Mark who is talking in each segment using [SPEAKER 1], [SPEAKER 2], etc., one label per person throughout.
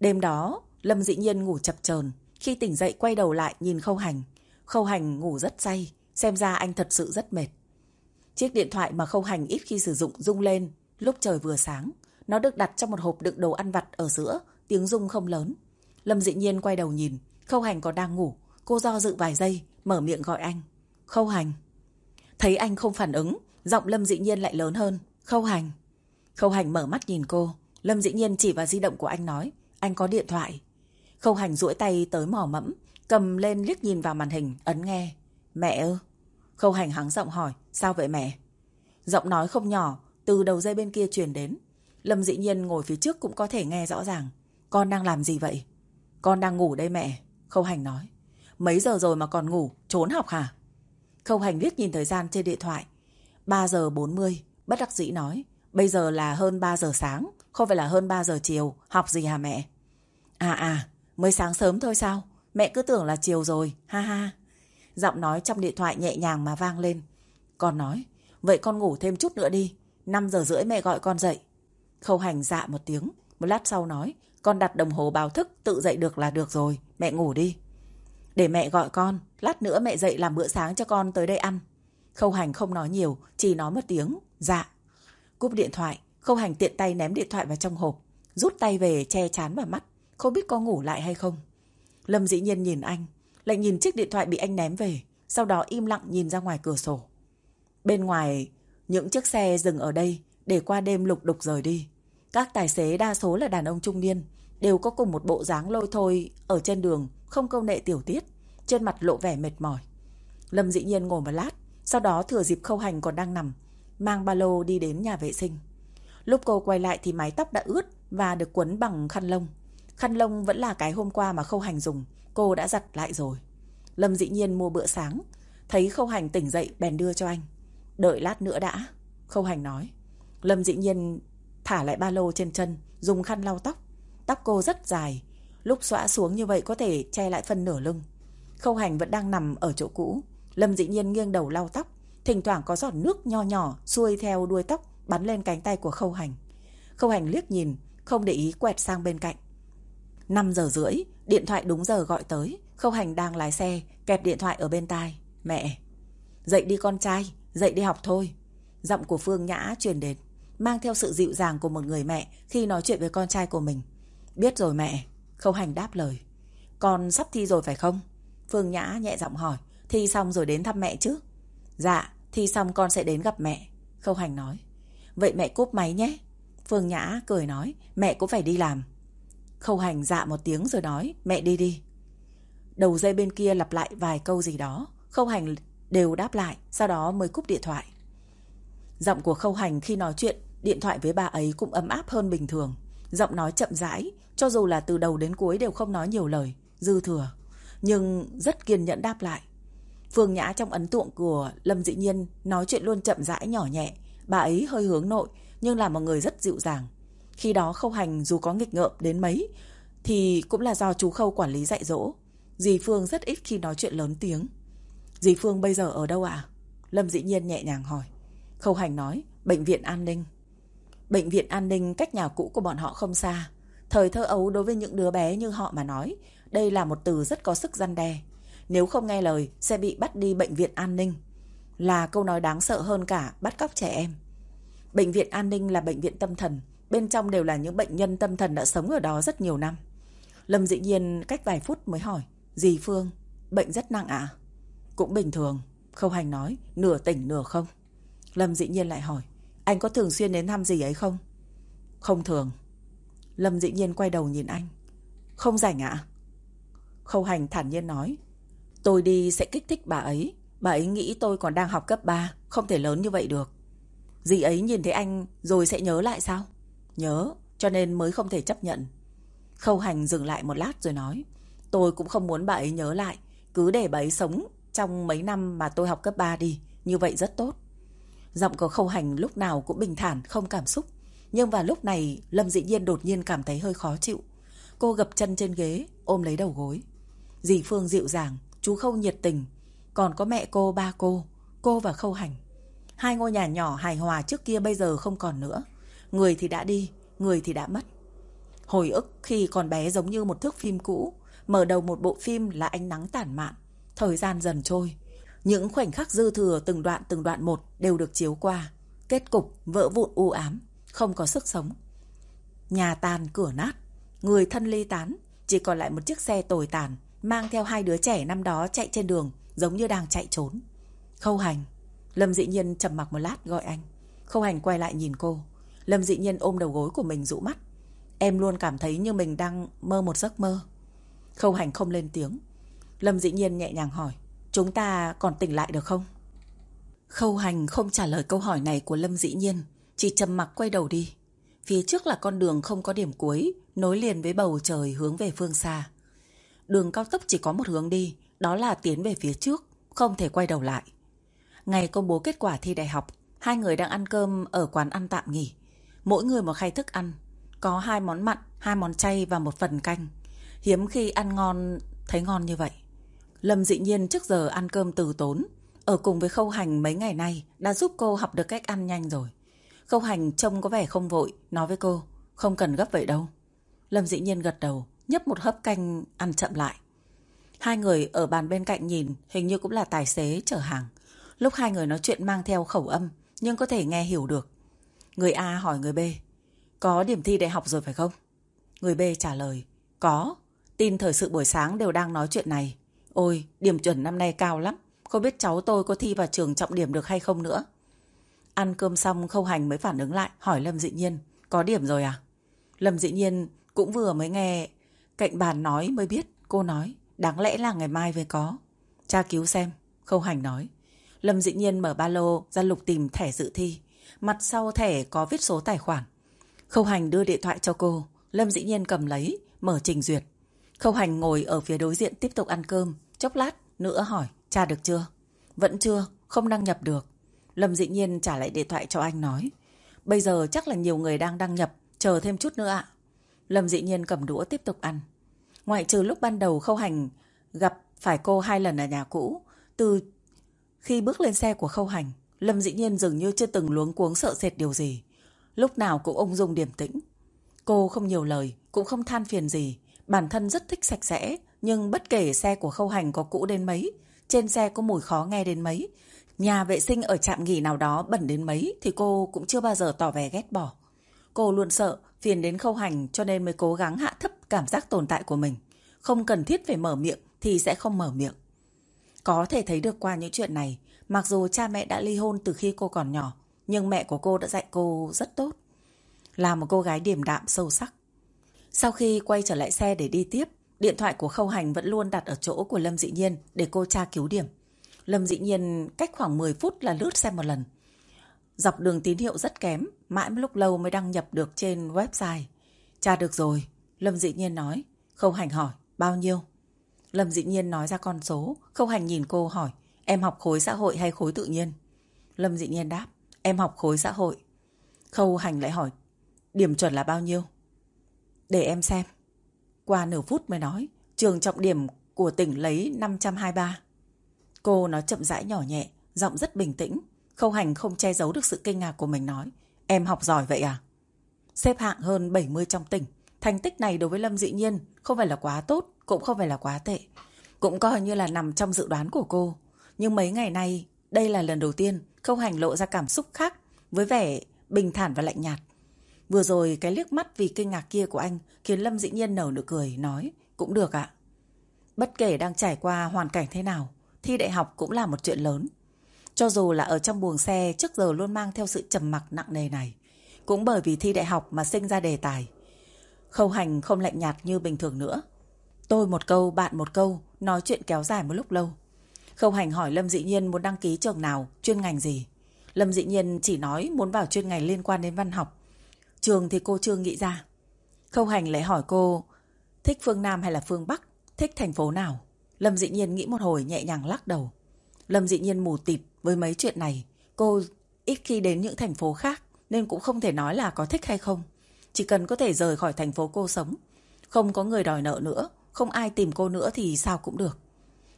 [SPEAKER 1] Đêm đó, Lâm dĩ nhiên ngủ chập chờn Khi tỉnh dậy quay đầu lại nhìn khâu hành. Khâu hành ngủ rất say, xem ra anh thật sự rất mệt. Chiếc điện thoại mà khâu hành ít khi sử dụng rung lên lúc trời vừa sáng. Nó được đặt trong một hộp đựng đồ ăn vặt ở giữa, tiếng rung không lớn. Lâm dĩ nhiên quay đầu nhìn, khâu hành còn đang ngủ. Cô do dự vài giây, mở miệng gọi anh. Khâu hành. Thấy anh không phản ứng, giọng Lâm dĩ nhiên lại lớn hơn. Khâu hành. Khâu hành mở mắt nhìn cô. Lâm dĩ nhiên chỉ vào di động của anh nói. Anh có điện thoại. Khâu hành duỗi tay tới mỏ mẫm, cầm lên liếc nhìn vào màn hình, ấn nghe. Mẹ ơ. Khâu hành hắng giọng hỏi. Sao vậy mẹ? Giọng nói không nhỏ, từ đầu dây bên kia truyền đến. Lâm dĩ nhiên ngồi phía trước cũng có thể nghe rõ ràng. Con đang làm gì vậy? Con đang ngủ đây mẹ. Khâu hành nói. Mấy giờ rồi mà còn ngủ, trốn học hả? Khâu hành liếc nhìn thời gian trên điện thoại. 3 giờ 40, bất đắc dĩ nói. Bây giờ là hơn 3 giờ sáng, không phải là hơn 3 giờ chiều, học gì hả mẹ? À à, mới sáng sớm thôi sao? Mẹ cứ tưởng là chiều rồi, ha ha. Giọng nói trong điện thoại nhẹ nhàng mà vang lên. Con nói, vậy con ngủ thêm chút nữa đi. 5 giờ rưỡi mẹ gọi con dậy. Khâu hành dạ một tiếng. Một lát sau nói, con đặt đồng hồ báo thức tự dậy được là được rồi. Mẹ ngủ đi. Để mẹ gọi con, lát nữa mẹ dậy làm bữa sáng cho con tới đây ăn. Khâu hành không nói nhiều, chỉ nói một tiếng, dạ. Cúp điện thoại, khâu hành tiện tay ném điện thoại vào trong hộp, rút tay về che chán vào mắt, không biết có ngủ lại hay không. Lâm dĩ nhiên nhìn anh, lại nhìn chiếc điện thoại bị anh ném về, sau đó im lặng nhìn ra ngoài cửa sổ. Bên ngoài, những chiếc xe dừng ở đây để qua đêm lục đục rời đi. Các tài xế đa số là đàn ông trung niên, đều có cùng một bộ dáng lôi thôi ở trên đường, không câu nệ tiểu tiết, trên mặt lộ vẻ mệt mỏi. Lâm dĩ nhiên ngồi một lát, sau đó thừa dịp khâu hành còn đang nằm, mang ba lô đi đến nhà vệ sinh. Lúc cô quay lại thì mái tóc đã ướt và được quấn bằng khăn lông. Khăn lông vẫn là cái hôm qua mà khâu hành dùng, cô đã giặt lại rồi. Lâm dĩ nhiên mua bữa sáng, thấy khâu hành tỉnh dậy bèn đưa cho anh. Đợi lát nữa đã, khâu hành nói. Lâm dĩ nhiên thả lại ba lô trên chân, dùng khăn lau tóc. Tóc cô rất dài, lúc xõa xuống như vậy có thể che lại phần nửa lưng. Khâu hành vẫn đang nằm ở chỗ cũ. Lâm dĩ nhiên nghiêng đầu lau tóc, thỉnh thoảng có giọt nước nho nhỏ xuôi theo đuôi tóc bắn lên cánh tay của khâu hành. Khâu hành liếc nhìn, không để ý quẹt sang bên cạnh. 5 giờ rưỡi, điện thoại đúng giờ gọi tới. Khâu hành đang lái xe, kẹp điện thoại ở bên tai. Mẹ! Dậy đi con trai, dậy đi học thôi. Giọng của Phương Nhã truyền đến, mang theo sự dịu dàng của một người mẹ khi nói chuyện với con trai của mình. Biết rồi mẹ. Khâu hành đáp lời. Con sắp thi rồi phải không? Phương Nhã nhẹ giọng hỏi. Thi xong rồi đến thăm mẹ chứ? Dạ, thi xong con sẽ đến gặp mẹ. Khâu hành nói. Vậy mẹ cúp máy nhé. Phương Nhã cười nói. Mẹ cũng phải đi làm. Khâu hành dạ một tiếng rồi nói. Mẹ đi đi. Đầu dây bên kia lặp lại vài câu gì đó. Khâu hành đều đáp lại. Sau đó mới cúp điện thoại. Giọng của khâu hành khi nói chuyện, Điện thoại với bà ấy cũng ấm áp hơn bình thường Giọng nói chậm rãi, Cho dù là từ đầu đến cuối đều không nói nhiều lời, Dư thừa, Nhưng rất kiên nhẫn đáp lại Phương Nhã trong ấn tượng của Lâm Dĩ Nhiên Nói chuyện luôn chậm rãi, nhỏ nhẹ Bà ấy hơi hướng nội Nhưng là một người rất dịu dàng Khi đó khâu hành dù có nghịch ngợm đến mấy Thì cũng là do chú khâu quản lý dạy dỗ Dì Phương rất ít khi nói chuyện lớn tiếng Dì Phương bây giờ ở đâu ạ? Lâm Dĩ Nhiên nhẹ nhàng hỏi Khâu hành nói Bệnh viện an ninh Bệnh viện an ninh cách nhà cũ của bọn họ không xa. Thời thơ ấu đối với những đứa bé như họ mà nói, đây là một từ rất có sức gian đe. Nếu không nghe lời, sẽ bị bắt đi bệnh viện an ninh. Là câu nói đáng sợ hơn cả bắt cóc trẻ em. Bệnh viện an ninh là bệnh viện tâm thần. Bên trong đều là những bệnh nhân tâm thần đã sống ở đó rất nhiều năm. Lâm dĩ nhiên cách vài phút mới hỏi. Dì Phương, bệnh rất nặng ạ? À? Cũng bình thường. Khâu hành nói, nửa tỉnh nửa không. Lâm dĩ nhiên lại hỏi. Anh có thường xuyên đến thăm gì ấy không? Không thường. Lâm dĩ nhiên quay đầu nhìn anh. Không rảnh ạ? Khâu hành thản nhiên nói. Tôi đi sẽ kích thích bà ấy. Bà ấy nghĩ tôi còn đang học cấp 3, không thể lớn như vậy được. Dì ấy nhìn thấy anh rồi sẽ nhớ lại sao? Nhớ, cho nên mới không thể chấp nhận. Khâu hành dừng lại một lát rồi nói. Tôi cũng không muốn bà ấy nhớ lại. Cứ để bà ấy sống trong mấy năm mà tôi học cấp 3 đi. Như vậy rất tốt. Giọng của khâu hành lúc nào cũng bình thản, không cảm xúc. Nhưng vào lúc này, Lâm Dĩ Nhiên đột nhiên cảm thấy hơi khó chịu. Cô gập chân trên ghế, ôm lấy đầu gối. Dì Phương dịu dàng, chú Khâu nhiệt tình. Còn có mẹ cô, ba cô, cô và Khâu Hành. Hai ngôi nhà nhỏ hài hòa trước kia bây giờ không còn nữa. Người thì đã đi, người thì đã mất. Hồi ức khi còn bé giống như một thước phim cũ, mở đầu một bộ phim là ánh nắng tản mạn. Thời gian dần trôi, những khoảnh khắc dư thừa từng đoạn từng đoạn một đều được chiếu qua. Kết cục vỡ vụn u ám, không có sức sống. Nhà tàn cửa nát, người thân ly tán, chỉ còn lại một chiếc xe tồi tàn, mang theo hai đứa trẻ năm đó chạy trên đường, giống như đang chạy trốn. Khâu hành. Lâm dị nhiên trầm mặc một lát gọi anh. Khâu hành quay lại nhìn cô. Lâm dị nhiên ôm đầu gối của mình rũ mắt. Em luôn cảm thấy như mình đang mơ một giấc mơ. Khâu hành không lên tiếng. Lâm dị nhiên nhẹ nhàng hỏi. Chúng ta còn tỉnh lại được không? Khâu hành không trả lời câu hỏi này của Lâm dĩ nhiên. Chỉ trầm mặc quay đầu đi. Phía trước là con đường không có điểm cuối, nối liền với bầu trời hướng về phương xa. Đường cao tốc chỉ có một hướng đi, đó là tiến về phía trước, không thể quay đầu lại. Ngày công bố kết quả thi đại học, hai người đang ăn cơm ở quán ăn tạm nghỉ. Mỗi người một khay thức ăn, có hai món mặn, hai món chay và một phần canh. Hiếm khi ăn ngon, thấy ngon như vậy. Lâm dị nhiên trước giờ ăn cơm từ tốn, ở cùng với khâu hành mấy ngày nay đã giúp cô học được cách ăn nhanh rồi. Khâu hành trông có vẻ không vội, nói với cô, không cần gấp vậy đâu. Lâm dị nhiên gật đầu, nhấp một hớp canh ăn chậm lại. Hai người ở bàn bên cạnh nhìn hình như cũng là tài xế chở hàng. Lúc hai người nói chuyện mang theo khẩu âm nhưng có thể nghe hiểu được. Người A hỏi người B, có điểm thi đại học rồi phải không? Người B trả lời, có. Tin thời sự buổi sáng đều đang nói chuyện này. Ôi, điểm chuẩn năm nay cao lắm. Không biết cháu tôi có thi vào trường trọng điểm được hay không nữa. Ăn cơm xong Khâu Hành mới phản ứng lại hỏi Lâm Dị Nhiên. Có điểm rồi à? Lâm Dị Nhiên cũng vừa mới nghe cạnh bàn nói mới biết. Cô nói đáng lẽ là ngày mai mới có. Cha cứu xem. Khâu Hành nói. Lâm Dị Nhiên mở ba lô ra lục tìm thẻ dự thi. Mặt sau thẻ có viết số tài khoản. Khâu Hành đưa điện thoại cho cô. Lâm Dị Nhiên cầm lấy, mở trình duyệt. Khâu Hành ngồi ở phía đối diện tiếp tục ăn cơm. Chốc lát nữa hỏi, cha được chưa? Vẫn chưa, không đăng nhập được. Lâm dị nhiên trả lại điện thoại cho anh nói. Bây giờ chắc là nhiều người đang đăng nhập, chờ thêm chút nữa ạ. Lâm dị nhiên cầm đũa tiếp tục ăn. Ngoại trừ lúc ban đầu khâu hành gặp phải cô hai lần ở nhà cũ, từ khi bước lên xe của khâu hành, Lâm Dĩ nhiên dường như chưa từng luống cuống sợ sệt điều gì. Lúc nào cũng ung dung điềm tĩnh. Cô không nhiều lời, cũng không than phiền gì. Bản thân rất thích sạch sẽ, nhưng bất kể xe của khâu hành có cũ đến mấy, trên xe có mùi khó nghe đến mấy, nhà vệ sinh ở trạm nghỉ nào đó bẩn đến mấy thì cô cũng chưa bao giờ tỏ vẻ ghét bỏ. Cô luôn sợ, phiền đến khâu hành cho nên mới cố gắng hạ thấp cảm giác tồn tại của mình. Không cần thiết phải mở miệng thì sẽ không mở miệng. Có thể thấy được qua những chuyện này, mặc dù cha mẹ đã ly hôn từ khi cô còn nhỏ, nhưng mẹ của cô đã dạy cô rất tốt. Là một cô gái điềm đạm sâu sắc. Sau khi quay trở lại xe để đi tiếp, Điện thoại của Khâu Hành vẫn luôn đặt ở chỗ của Lâm Dị Nhiên để cô tra cứu điểm. Lâm Dị Nhiên cách khoảng 10 phút là lướt xem một lần. Dọc đường tín hiệu rất kém, mãi một lúc lâu mới đăng nhập được trên website. Tra được rồi, Lâm Dị Nhiên nói. Khâu Hành hỏi, bao nhiêu? Lâm Dị Nhiên nói ra con số. Khâu Hành nhìn cô hỏi, em học khối xã hội hay khối tự nhiên? Lâm Dị Nhiên đáp, em học khối xã hội. Khâu Hành lại hỏi, điểm chuẩn là bao nhiêu? Để em xem. Qua nửa phút mới nói, trường trọng điểm của tỉnh lấy 523. Cô nói chậm rãi nhỏ nhẹ, giọng rất bình tĩnh. Khâu hành không che giấu được sự kinh ngạc của mình nói. Em học giỏi vậy à? Xếp hạng hơn 70 trong tỉnh. Thành tích này đối với Lâm Dị Nhiên không phải là quá tốt, cũng không phải là quá tệ. Cũng coi như là nằm trong dự đoán của cô. Nhưng mấy ngày nay, đây là lần đầu tiên Khâu Hành lộ ra cảm xúc khác với vẻ bình thản và lạnh nhạt. Vừa rồi cái liếc mắt vì kinh ngạc kia của anh khiến Lâm dĩ nhiên nở nụ cười, nói, cũng được ạ. Bất kể đang trải qua hoàn cảnh thế nào, thi đại học cũng là một chuyện lớn. Cho dù là ở trong buồng xe trước giờ luôn mang theo sự trầm mặc nặng nề này, cũng bởi vì thi đại học mà sinh ra đề tài. Khâu hành không lạnh nhạt như bình thường nữa. Tôi một câu, bạn một câu, nói chuyện kéo dài một lúc lâu. Khâu hành hỏi Lâm Dị Nhiên muốn đăng ký trường nào, chuyên ngành gì. Lâm Dị Nhiên chỉ nói muốn vào chuyên ngành liên quan đến văn học. Trường thì cô chưa nghĩ ra. Khâu hành lại hỏi cô thích phương Nam hay là phương Bắc, thích thành phố nào. Lâm dị nhiên nghĩ một hồi nhẹ nhàng lắc đầu. Lâm dị nhiên mù tịt với mấy chuyện này. Cô ít khi đến những thành phố khác nên cũng không thể nói là có thích hay không. Chỉ cần có thể rời khỏi thành phố cô sống. Không có người đòi nợ nữa, không ai tìm cô nữa thì sao cũng được.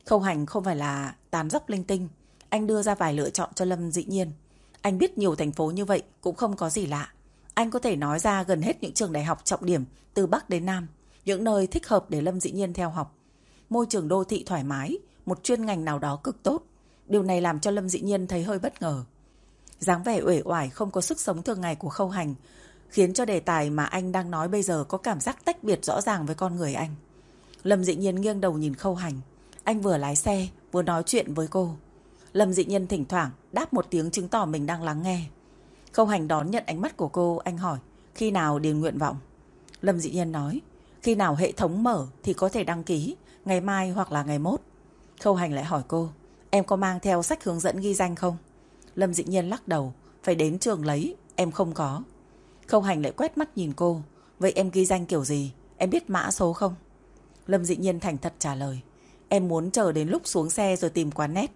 [SPEAKER 1] Khâu hành không phải là tán dốc linh tinh. Anh đưa ra vài lựa chọn cho Lâm dị nhiên. Anh biết nhiều thành phố như vậy cũng không có gì lạ. Anh có thể nói ra gần hết những trường đại học trọng điểm từ Bắc đến Nam, những nơi thích hợp để Lâm Dĩ Nhiên theo học. Môi trường đô thị thoải mái, một chuyên ngành nào đó cực tốt. Điều này làm cho Lâm Dĩ Nhiên thấy hơi bất ngờ. dáng vẻ uể oải không có sức sống thường ngày của khâu hành, khiến cho đề tài mà anh đang nói bây giờ có cảm giác tách biệt rõ ràng với con người anh. Lâm Dĩ Nhiên nghiêng đầu nhìn khâu hành. Anh vừa lái xe, vừa nói chuyện với cô. Lâm Dĩ Nhiên thỉnh thoảng đáp một tiếng chứng tỏ mình đang lắng nghe. Khâu hành đón nhận ánh mắt của cô, anh hỏi, khi nào điền nguyện vọng? Lâm Dĩ Nhiên nói, khi nào hệ thống mở thì có thể đăng ký, ngày mai hoặc là ngày mốt. Khâu hành lại hỏi cô, em có mang theo sách hướng dẫn ghi danh không? Lâm Dĩ Nhiên lắc đầu, phải đến trường lấy, em không có. Khâu hành lại quét mắt nhìn cô, vậy em ghi danh kiểu gì? Em biết mã số không? Lâm Dĩ Nhiên thành thật trả lời, em muốn chờ đến lúc xuống xe rồi tìm quán nét.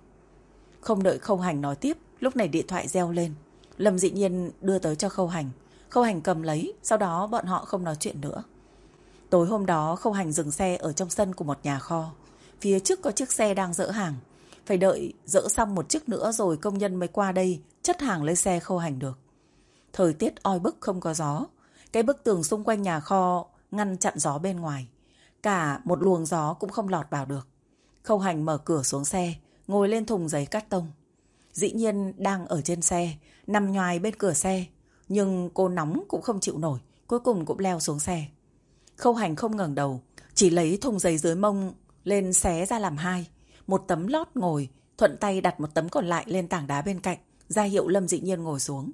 [SPEAKER 1] Không đợi Khâu Hành nói tiếp, lúc này điện thoại reo lên. Lâm Dĩ Nhiên đưa tới cho Khâu Hành. Khâu Hành cầm lấy, sau đó bọn họ không nói chuyện nữa. Tối hôm đó Khâu Hành dừng xe ở trong sân của một nhà kho. Phía trước có chiếc xe đang dỡ hàng. Phải đợi dỡ xong một chiếc nữa rồi công nhân mới qua đây chất hàng lên xe Khâu Hành được. Thời tiết oi bức không có gió. Cái bức tường xung quanh nhà kho ngăn chặn gió bên ngoài. Cả một luồng gió cũng không lọt vào được. Khâu Hành mở cửa xuống xe, ngồi lên thùng giấy cắt tông. Dĩ nhiên đang ở trên xe, nằm nhoài bên cửa xe. Nhưng cô nóng cũng không chịu nổi, cuối cùng cũng leo xuống xe. Khâu hành không ngẩng đầu, chỉ lấy thùng giấy dưới mông lên xé ra làm hai. Một tấm lót ngồi, thuận tay đặt một tấm còn lại lên tảng đá bên cạnh, ra hiệu Lâm Dị Nhiên ngồi xuống.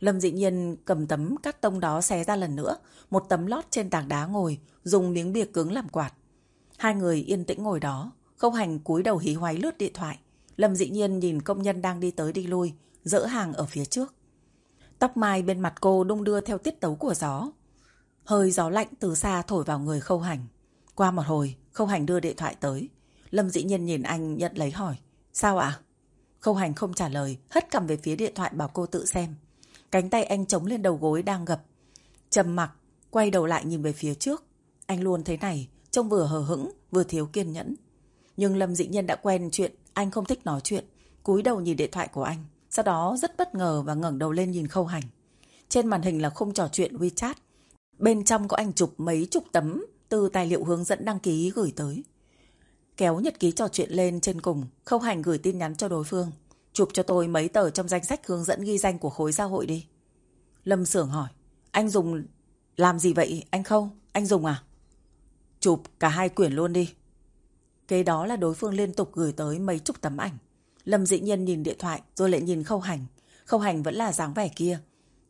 [SPEAKER 1] Lâm Dị Nhiên cầm tấm cắt tông đó xé ra lần nữa, một tấm lót trên tảng đá ngồi, dùng miếng bìa cứng làm quạt. Hai người yên tĩnh ngồi đó, Khâu hành cúi đầu hí hoáy lướt điện thoại. Lâm dị nhiên nhìn công nhân đang đi tới đi lui, dỡ hàng ở phía trước. Tóc mai bên mặt cô đung đưa theo tiết tấu của gió. Hơi gió lạnh từ xa thổi vào người khâu hành. Qua một hồi, khâu hành đưa điện thoại tới. Lâm dĩ nhiên nhìn anh nhận lấy hỏi. Sao ạ? Khâu hành không trả lời, hất cầm về phía điện thoại bảo cô tự xem. Cánh tay anh chống lên đầu gối đang gập. Trầm mặc, quay đầu lại nhìn về phía trước. Anh luôn thế này, trông vừa hờ hững, vừa thiếu kiên nhẫn. Nhưng Lâm Dĩ Nhân đã quen chuyện, anh không thích nói chuyện. cúi đầu nhìn điện thoại của anh. Sau đó rất bất ngờ và ngẩng đầu lên nhìn khâu hành. Trên màn hình là không trò chuyện WeChat. Bên trong có anh chụp mấy chục tấm từ tài liệu hướng dẫn đăng ký gửi tới. Kéo nhật ký trò chuyện lên trên cùng, khâu hành gửi tin nhắn cho đối phương. Chụp cho tôi mấy tờ trong danh sách hướng dẫn ghi danh của khối xã hội đi. Lâm Sưởng hỏi, anh dùng làm gì vậy anh Khâu? Anh dùng à? Chụp cả hai quyển luôn đi. Kế đó là đối phương liên tục gửi tới mấy chục tấm ảnh. Lâm dĩ nhiên nhìn điện thoại rồi lại nhìn khâu hành. Khâu hành vẫn là dáng vẻ kia.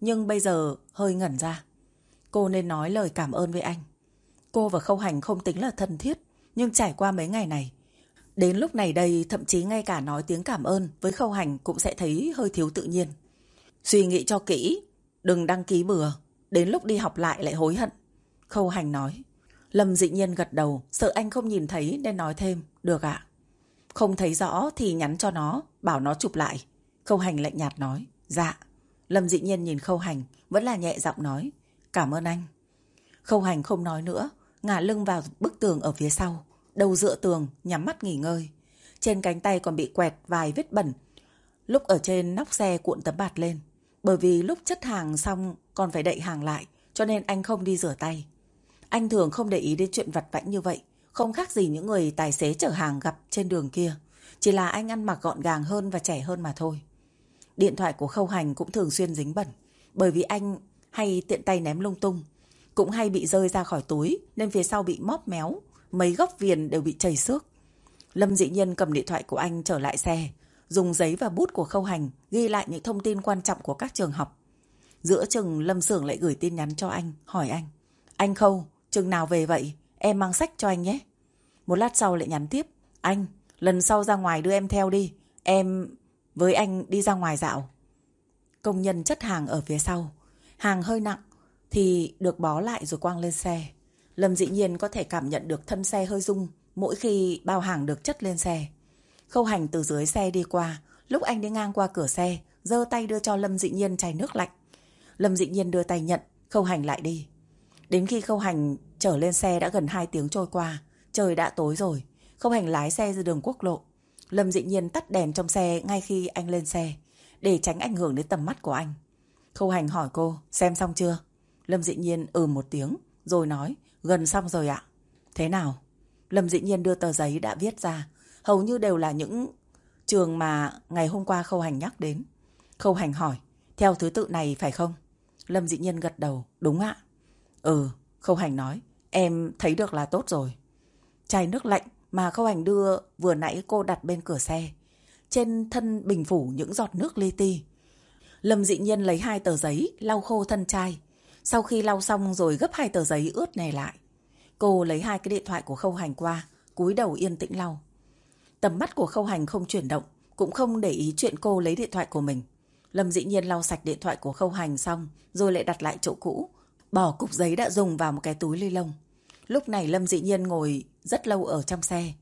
[SPEAKER 1] Nhưng bây giờ hơi ngẩn ra. Cô nên nói lời cảm ơn với anh. Cô và khâu hành không tính là thân thiết. Nhưng trải qua mấy ngày này. Đến lúc này đây thậm chí ngay cả nói tiếng cảm ơn với khâu hành cũng sẽ thấy hơi thiếu tự nhiên. Suy nghĩ cho kỹ. Đừng đăng ký bừa. Đến lúc đi học lại lại hối hận. Khâu hành nói. Lâm dị nhiên gật đầu, sợ anh không nhìn thấy nên nói thêm, được ạ. Không thấy rõ thì nhắn cho nó, bảo nó chụp lại. Khâu hành lạnh nhạt nói, dạ. Lâm dị nhiên nhìn khâu hành, vẫn là nhẹ giọng nói, cảm ơn anh. Khâu hành không nói nữa, ngả lưng vào bức tường ở phía sau, đầu dựa tường, nhắm mắt nghỉ ngơi. Trên cánh tay còn bị quẹt vài vết bẩn. Lúc ở trên nóc xe cuộn tấm bạt lên. Bởi vì lúc chất hàng xong còn phải đậy hàng lại, cho nên anh không đi rửa tay. Anh thường không để ý đến chuyện vặt vãnh như vậy, không khác gì những người tài xế chở hàng gặp trên đường kia. Chỉ là anh ăn mặc gọn gàng hơn và trẻ hơn mà thôi. Điện thoại của Khâu Hành cũng thường xuyên dính bẩn, bởi vì anh hay tiện tay ném lung tung. Cũng hay bị rơi ra khỏi túi, nên phía sau bị móp méo, mấy góc viền đều bị chảy xước. Lâm dị nhân cầm điện thoại của anh trở lại xe, dùng giấy và bút của Khâu Hành ghi lại những thông tin quan trọng của các trường học. Giữa chừng Lâm Sưởng lại gửi tin nhắn cho anh, hỏi anh. Anh Khâu, Chừng nào về vậy? Em mang sách cho anh nhé. Một lát sau lại nhắn tiếp. Anh, lần sau ra ngoài đưa em theo đi. Em với anh đi ra ngoài dạo. Công nhân chất hàng ở phía sau. Hàng hơi nặng thì được bó lại rồi quăng lên xe. Lâm dĩ nhiên có thể cảm nhận được thân xe hơi rung mỗi khi bao hàng được chất lên xe. Khâu hành từ dưới xe đi qua. Lúc anh đi ngang qua cửa xe, giơ tay đưa cho Lâm dị nhiên chai nước lạnh. Lâm dị nhiên đưa tay nhận, khâu hành lại đi. Đến khi khâu hành trở lên xe đã gần 2 tiếng trôi qua, trời đã tối rồi. Khâu hành lái xe ra đường quốc lộ. Lâm dị nhiên tắt đèn trong xe ngay khi anh lên xe, để tránh ảnh hưởng đến tầm mắt của anh. Khâu hành hỏi cô, xem xong chưa? Lâm dị nhiên ừ một tiếng, rồi nói, gần xong rồi ạ. Thế nào? Lâm dị nhiên đưa tờ giấy đã viết ra, hầu như đều là những trường mà ngày hôm qua khâu hành nhắc đến. Khâu hành hỏi, theo thứ tự này phải không? Lâm dị nhiên gật đầu, đúng ạ. Ừ, khâu hành nói, em thấy được là tốt rồi. Chai nước lạnh mà khâu hành đưa vừa nãy cô đặt bên cửa xe. Trên thân bình phủ những giọt nước li ti. Lâm dị nhiên lấy hai tờ giấy, lau khô thân chai. Sau khi lau xong rồi gấp hai tờ giấy ướt này lại. Cô lấy hai cái điện thoại của khâu hành qua, cúi đầu yên tĩnh lau. Tầm mắt của khâu hành không chuyển động, cũng không để ý chuyện cô lấy điện thoại của mình. Lâm dĩ nhiên lau sạch điện thoại của khâu hành xong, rồi lại đặt lại chỗ cũ. Bỏ cục giấy đã dùng vào một cái túi ly lông. Lúc này Lâm dĩ nhiên ngồi rất lâu ở trong xe.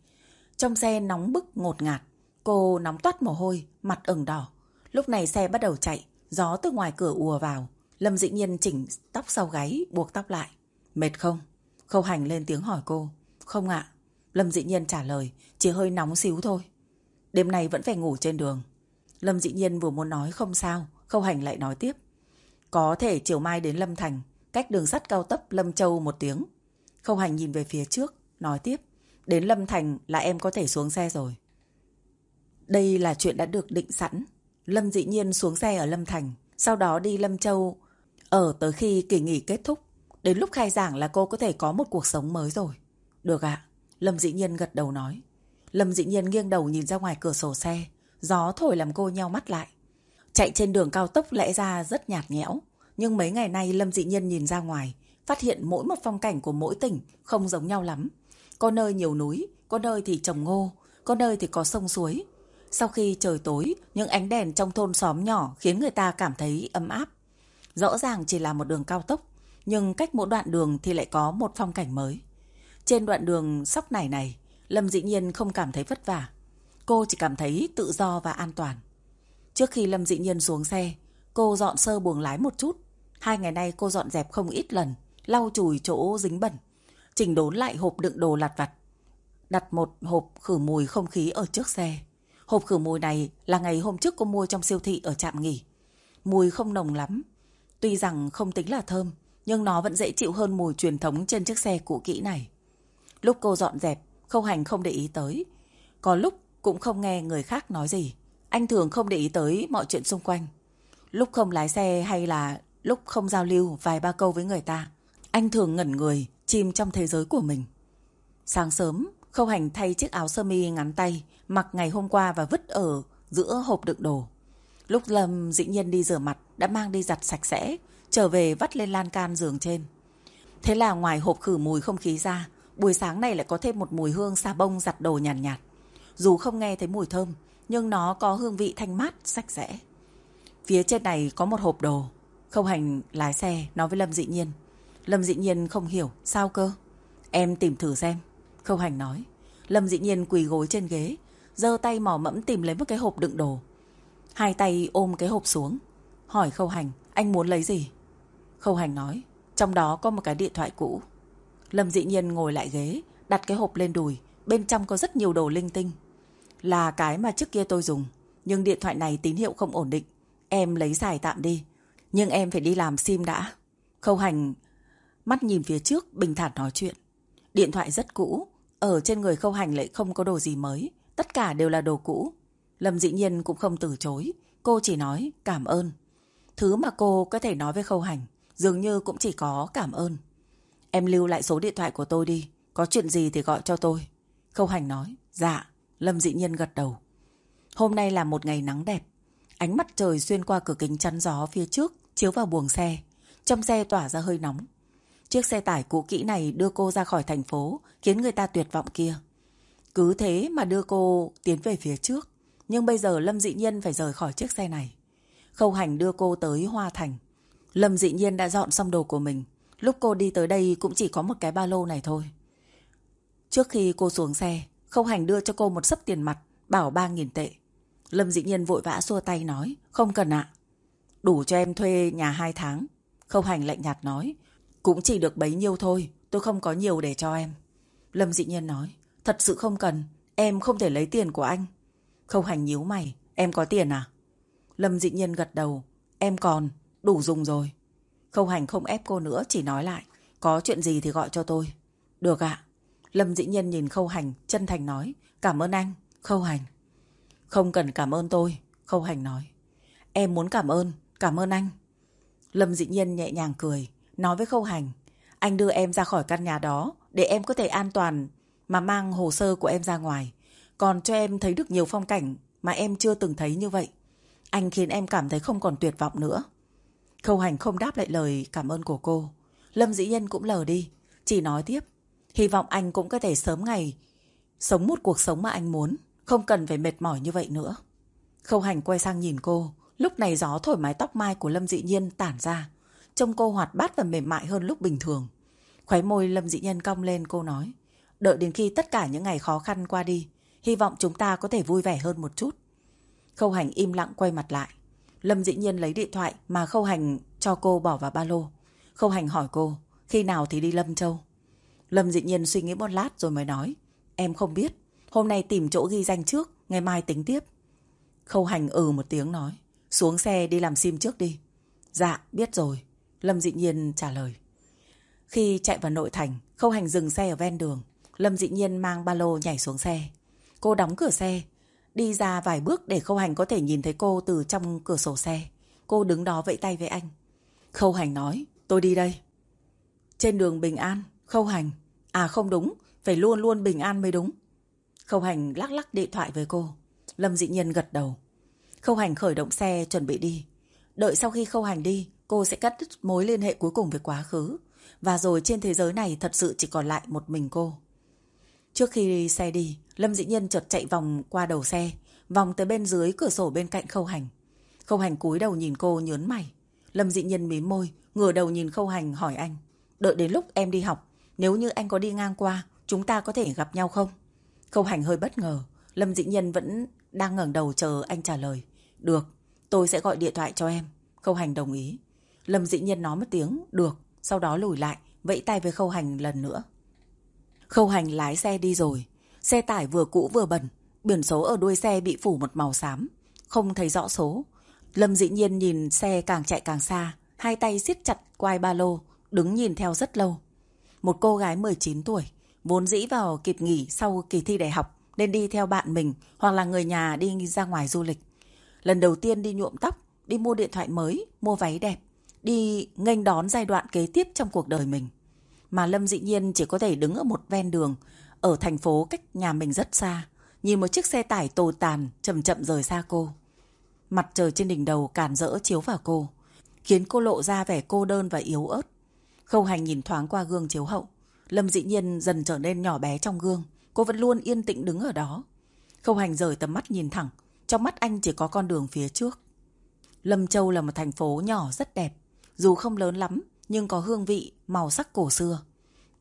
[SPEAKER 1] Trong xe nóng bức ngột ngạt. Cô nóng toát mồ hôi, mặt ửng đỏ. Lúc này xe bắt đầu chạy, gió từ ngoài cửa ùa vào. Lâm dĩ nhiên chỉnh tóc sau gáy, buộc tóc lại. Mệt không? Khâu hành lên tiếng hỏi cô. Không ạ. Lâm dĩ nhiên trả lời, chỉ hơi nóng xíu thôi. Đêm nay vẫn phải ngủ trên đường. Lâm dĩ nhiên vừa muốn nói không sao, khâu hành lại nói tiếp. Có thể chiều mai đến Lâm Thành, cách đường sắt cao tốc Lâm Châu một tiếng. Khâu hành nhìn về phía trước, nói tiếp. Đến Lâm Thành là em có thể xuống xe rồi. Đây là chuyện đã được định sẵn. Lâm dĩ nhiên xuống xe ở Lâm Thành, sau đó đi Lâm Châu ở tới khi kỳ nghỉ kết thúc. Đến lúc khai giảng là cô có thể có một cuộc sống mới rồi. Được ạ. Lâm dĩ nhiên gật đầu nói. Lâm dĩ nhiên nghiêng đầu nhìn ra ngoài cửa sổ xe. Gió thổi làm cô nheo mắt lại. Chạy trên đường cao tốc lẽ ra rất nhạt nhẽo. Nhưng mấy ngày nay Lâm dĩ nhiên nhìn ra ngoài. Phát hiện mỗi một phong cảnh của mỗi tỉnh không giống nhau lắm. Có nơi nhiều núi, có nơi thì trồng ngô, có nơi thì có sông suối. Sau khi trời tối, những ánh đèn trong thôn xóm nhỏ khiến người ta cảm thấy ấm áp. Rõ ràng chỉ là một đường cao tốc, nhưng cách mỗi đoạn đường thì lại có một phong cảnh mới. Trên đoạn đường sóc này này, Lâm dĩ nhiên không cảm thấy vất vả. Cô chỉ cảm thấy tự do và an toàn. Trước khi Lâm dĩ nhiên xuống xe, cô dọn sơ buồng lái một chút. Hai ngày nay cô dọn dẹp không ít lần, lau chùi chỗ dính bẩn, chỉnh đốn lại hộp đựng đồ lặt vặt. Đặt một hộp khử mùi không khí ở trước xe. Hộp khử mùi này là ngày hôm trước cô mua trong siêu thị ở trạm nghỉ. Mùi không nồng lắm. Tuy rằng không tính là thơm, nhưng nó vẫn dễ chịu hơn mùi truyền thống trên chiếc xe cũ kỹ này. Lúc cô dọn dẹp, Khâu Hành không để ý tới. Có lúc cũng không nghe người khác nói gì. Anh thường không để ý tới mọi chuyện xung quanh. Lúc không lái xe hay là lúc không giao lưu vài ba câu với người ta. Anh thường ngẩn người, chìm trong thế giới của mình. Sáng sớm, Khâu Hành thay chiếc áo sơ mi ngắn tay, mặc ngày hôm qua và vứt ở giữa hộp đựng đồ. Lúc Lâm dĩ nhiên đi rửa mặt, đã mang đi giặt sạch sẽ, trở về vắt lên lan can giường trên. Thế là ngoài hộp khử mùi không khí ra, buổi sáng này lại có thêm một mùi hương xà bông giặt đồ nhàn nhạt, nhạt. Dù không nghe thấy mùi thơm, nhưng nó có hương vị thanh mát, sạch sẽ. Phía trên này có một hộp đồ. Không hành lái xe, nói với Lâm dị nhiên. Lâm dị nhiên không hiểu, sao cơ? Em tìm thử xem. Khâu hành nói. Lâm dị nhiên quỳ gối trên ghế, giơ tay mò mẫm tìm lấy một cái hộp đựng đồ. Hai tay ôm cái hộp xuống. Hỏi khâu hành, anh muốn lấy gì? Khâu hành nói, trong đó có một cái điện thoại cũ. Lâm dị nhiên ngồi lại ghế, đặt cái hộp lên đùi. Bên trong có rất nhiều đồ linh tinh. Là cái mà trước kia tôi dùng. Nhưng điện thoại này tín hiệu không ổn định. Em lấy xài tạm đi. Nhưng em phải đi làm sim đã. Khâu hành mắt nhìn phía trước bình thản nói chuyện. Điện thoại rất cũ. Ở trên người khâu hành lại không có đồ gì mới. Tất cả đều là đồ cũ. Lâm dĩ nhiên cũng không từ chối. Cô chỉ nói cảm ơn. Thứ mà cô có thể nói với khâu hành dường như cũng chỉ có cảm ơn. Em lưu lại số điện thoại của tôi đi. Có chuyện gì thì gọi cho tôi. Khâu hành nói. Dạ. Lâm dị nhiên gật đầu. Hôm nay là một ngày nắng đẹp. Ánh mặt trời xuyên qua cửa kính chắn gió phía trước, chiếu vào buồng xe. Trong xe tỏa ra hơi nóng. Chiếc xe tải cũ kỹ này đưa cô ra khỏi thành phố, khiến người ta tuyệt vọng kia. Cứ thế mà đưa cô tiến về phía trước. Nhưng bây giờ Lâm dị nhiên phải rời khỏi chiếc xe này. Khâu hành đưa cô tới Hoa Thành. Lâm dị nhiên đã dọn xong đồ của mình. Lúc cô đi tới đây cũng chỉ có một cái ba lô này thôi. Trước khi cô xuống xe, Khâu Hành đưa cho cô một sấp tiền mặt, bảo 3.000 tệ. Lâm dị nhiên vội vã xua tay nói, không cần ạ. Đủ cho em thuê nhà 2 tháng. Khâu Hành lạnh nhạt nói, cũng chỉ được bấy nhiêu thôi, tôi không có nhiều để cho em. Lâm dị nhiên nói, thật sự không cần, em không thể lấy tiền của anh. Khâu Hành nhíu mày, em có tiền à? Lâm dị nhiên gật đầu, em còn đủ dùng rồi. Khâu hành không ép cô nữa, chỉ nói lại. Có chuyện gì thì gọi cho tôi. Được ạ. Lâm dĩ nhiên nhìn khâu hành, chân thành nói. Cảm ơn anh, khâu hành. Không cần cảm ơn tôi, khâu hành nói. Em muốn cảm ơn, cảm ơn anh. Lâm dĩ nhiên nhẹ nhàng cười, nói với khâu hành. Anh đưa em ra khỏi căn nhà đó để em có thể an toàn mà mang hồ sơ của em ra ngoài. Còn cho em thấy được nhiều phong cảnh mà em chưa từng thấy như vậy. Anh khiến em cảm thấy không còn tuyệt vọng nữa. Khâu hành không đáp lại lời cảm ơn của cô. Lâm dĩ nhân cũng lờ đi, chỉ nói tiếp. Hy vọng anh cũng có thể sớm ngày sống một cuộc sống mà anh muốn, không cần phải mệt mỏi như vậy nữa. Khâu hành quay sang nhìn cô, lúc này gió thổi mái tóc mai của Lâm dĩ nhiên tản ra. Trông cô hoạt bát và mềm mại hơn lúc bình thường. Khóe môi Lâm dĩ nhân cong lên cô nói. Đợi đến khi tất cả những ngày khó khăn qua đi, hy vọng chúng ta có thể vui vẻ hơn một chút. Khâu hành im lặng quay mặt lại. Lâm dĩ nhiên lấy điện thoại mà Khâu hành cho cô bỏ vào ba lô. Khâu hành hỏi cô, khi nào thì đi Lâm Châu? Lâm dĩ nhiên suy nghĩ một lát rồi mới nói, em không biết, hôm nay tìm chỗ ghi danh trước, ngày mai tính tiếp. Khâu hành ừ một tiếng nói, xuống xe đi làm sim trước đi. Dạ, biết rồi. Lâm dĩ nhiên trả lời. Khi chạy vào nội thành, Khâu hành dừng xe ở ven đường. Lâm dĩ nhiên mang ba lô nhảy xuống xe. Cô đóng cửa xe, đi ra vài bước để Khâu hành có thể nhìn thấy cô từ trong cửa sổ xe. Cô đứng đó vẫy tay với anh. Khâu hành nói, tôi đi đây. Trên đường bình an, khâu hành. À không đúng, phải luôn luôn bình an mới đúng. Khâu hành lắc lắc điện thoại với cô. Lâm dị nhiên gật đầu. Khâu hành khởi động xe chuẩn bị đi. Đợi sau khi khâu hành đi, cô sẽ cắt đứt mối liên hệ cuối cùng với quá khứ. Và rồi trên thế giới này thật sự chỉ còn lại một mình cô. Trước khi xe đi, Lâm Dĩ Nhân chợt chạy vòng qua đầu xe, vòng tới bên dưới cửa sổ bên cạnh khâu hành. Khâu hành cúi đầu nhìn cô nhớn mày. Lâm Dĩ Nhân mím môi, ngửa đầu nhìn khâu hành hỏi anh. Đợi đến lúc em đi học, nếu như anh có đi ngang qua, chúng ta có thể gặp nhau không? Khâu hành hơi bất ngờ, Lâm Dĩ Nhân vẫn đang ngẩng đầu chờ anh trả lời. Được, tôi sẽ gọi điện thoại cho em. Khâu hành đồng ý. Lâm Dĩ Nhân nói một tiếng, được, sau đó lùi lại, vẫy tay với khâu hành lần nữa. Khâu hành lái xe đi rồi. Xe tải vừa cũ vừa bẩn, biển số ở đuôi xe bị phủ một màu xám. Không thấy rõ số. Lâm dĩ nhiên nhìn xe càng chạy càng xa, hai tay siết chặt quai ba lô, đứng nhìn theo rất lâu. Một cô gái 19 tuổi, vốn dĩ vào kịp nghỉ sau kỳ thi đại học nên đi theo bạn mình hoặc là người nhà đi ra ngoài du lịch. Lần đầu tiên đi nhuộm tóc, đi mua điện thoại mới, mua váy đẹp, đi nghênh đón giai đoạn kế tiếp trong cuộc đời mình. Mà Lâm dĩ nhiên chỉ có thể đứng ở một ven đường, ở thành phố cách nhà mình rất xa, nhìn một chiếc xe tải tồi tàn chậm chậm rời xa cô. Mặt trời trên đỉnh đầu càn rỡ chiếu vào cô, khiến cô lộ ra vẻ cô đơn và yếu ớt. Khâu hành nhìn thoáng qua gương chiếu hậu. Lâm dĩ nhiên dần trở nên nhỏ bé trong gương. Cô vẫn luôn yên tĩnh đứng ở đó. Khâu hành rời tầm mắt nhìn thẳng. Trong mắt anh chỉ có con đường phía trước. Lâm Châu là một thành phố nhỏ rất đẹp. Dù không lớn lắm, nhưng có hương vị, màu sắc cổ xưa.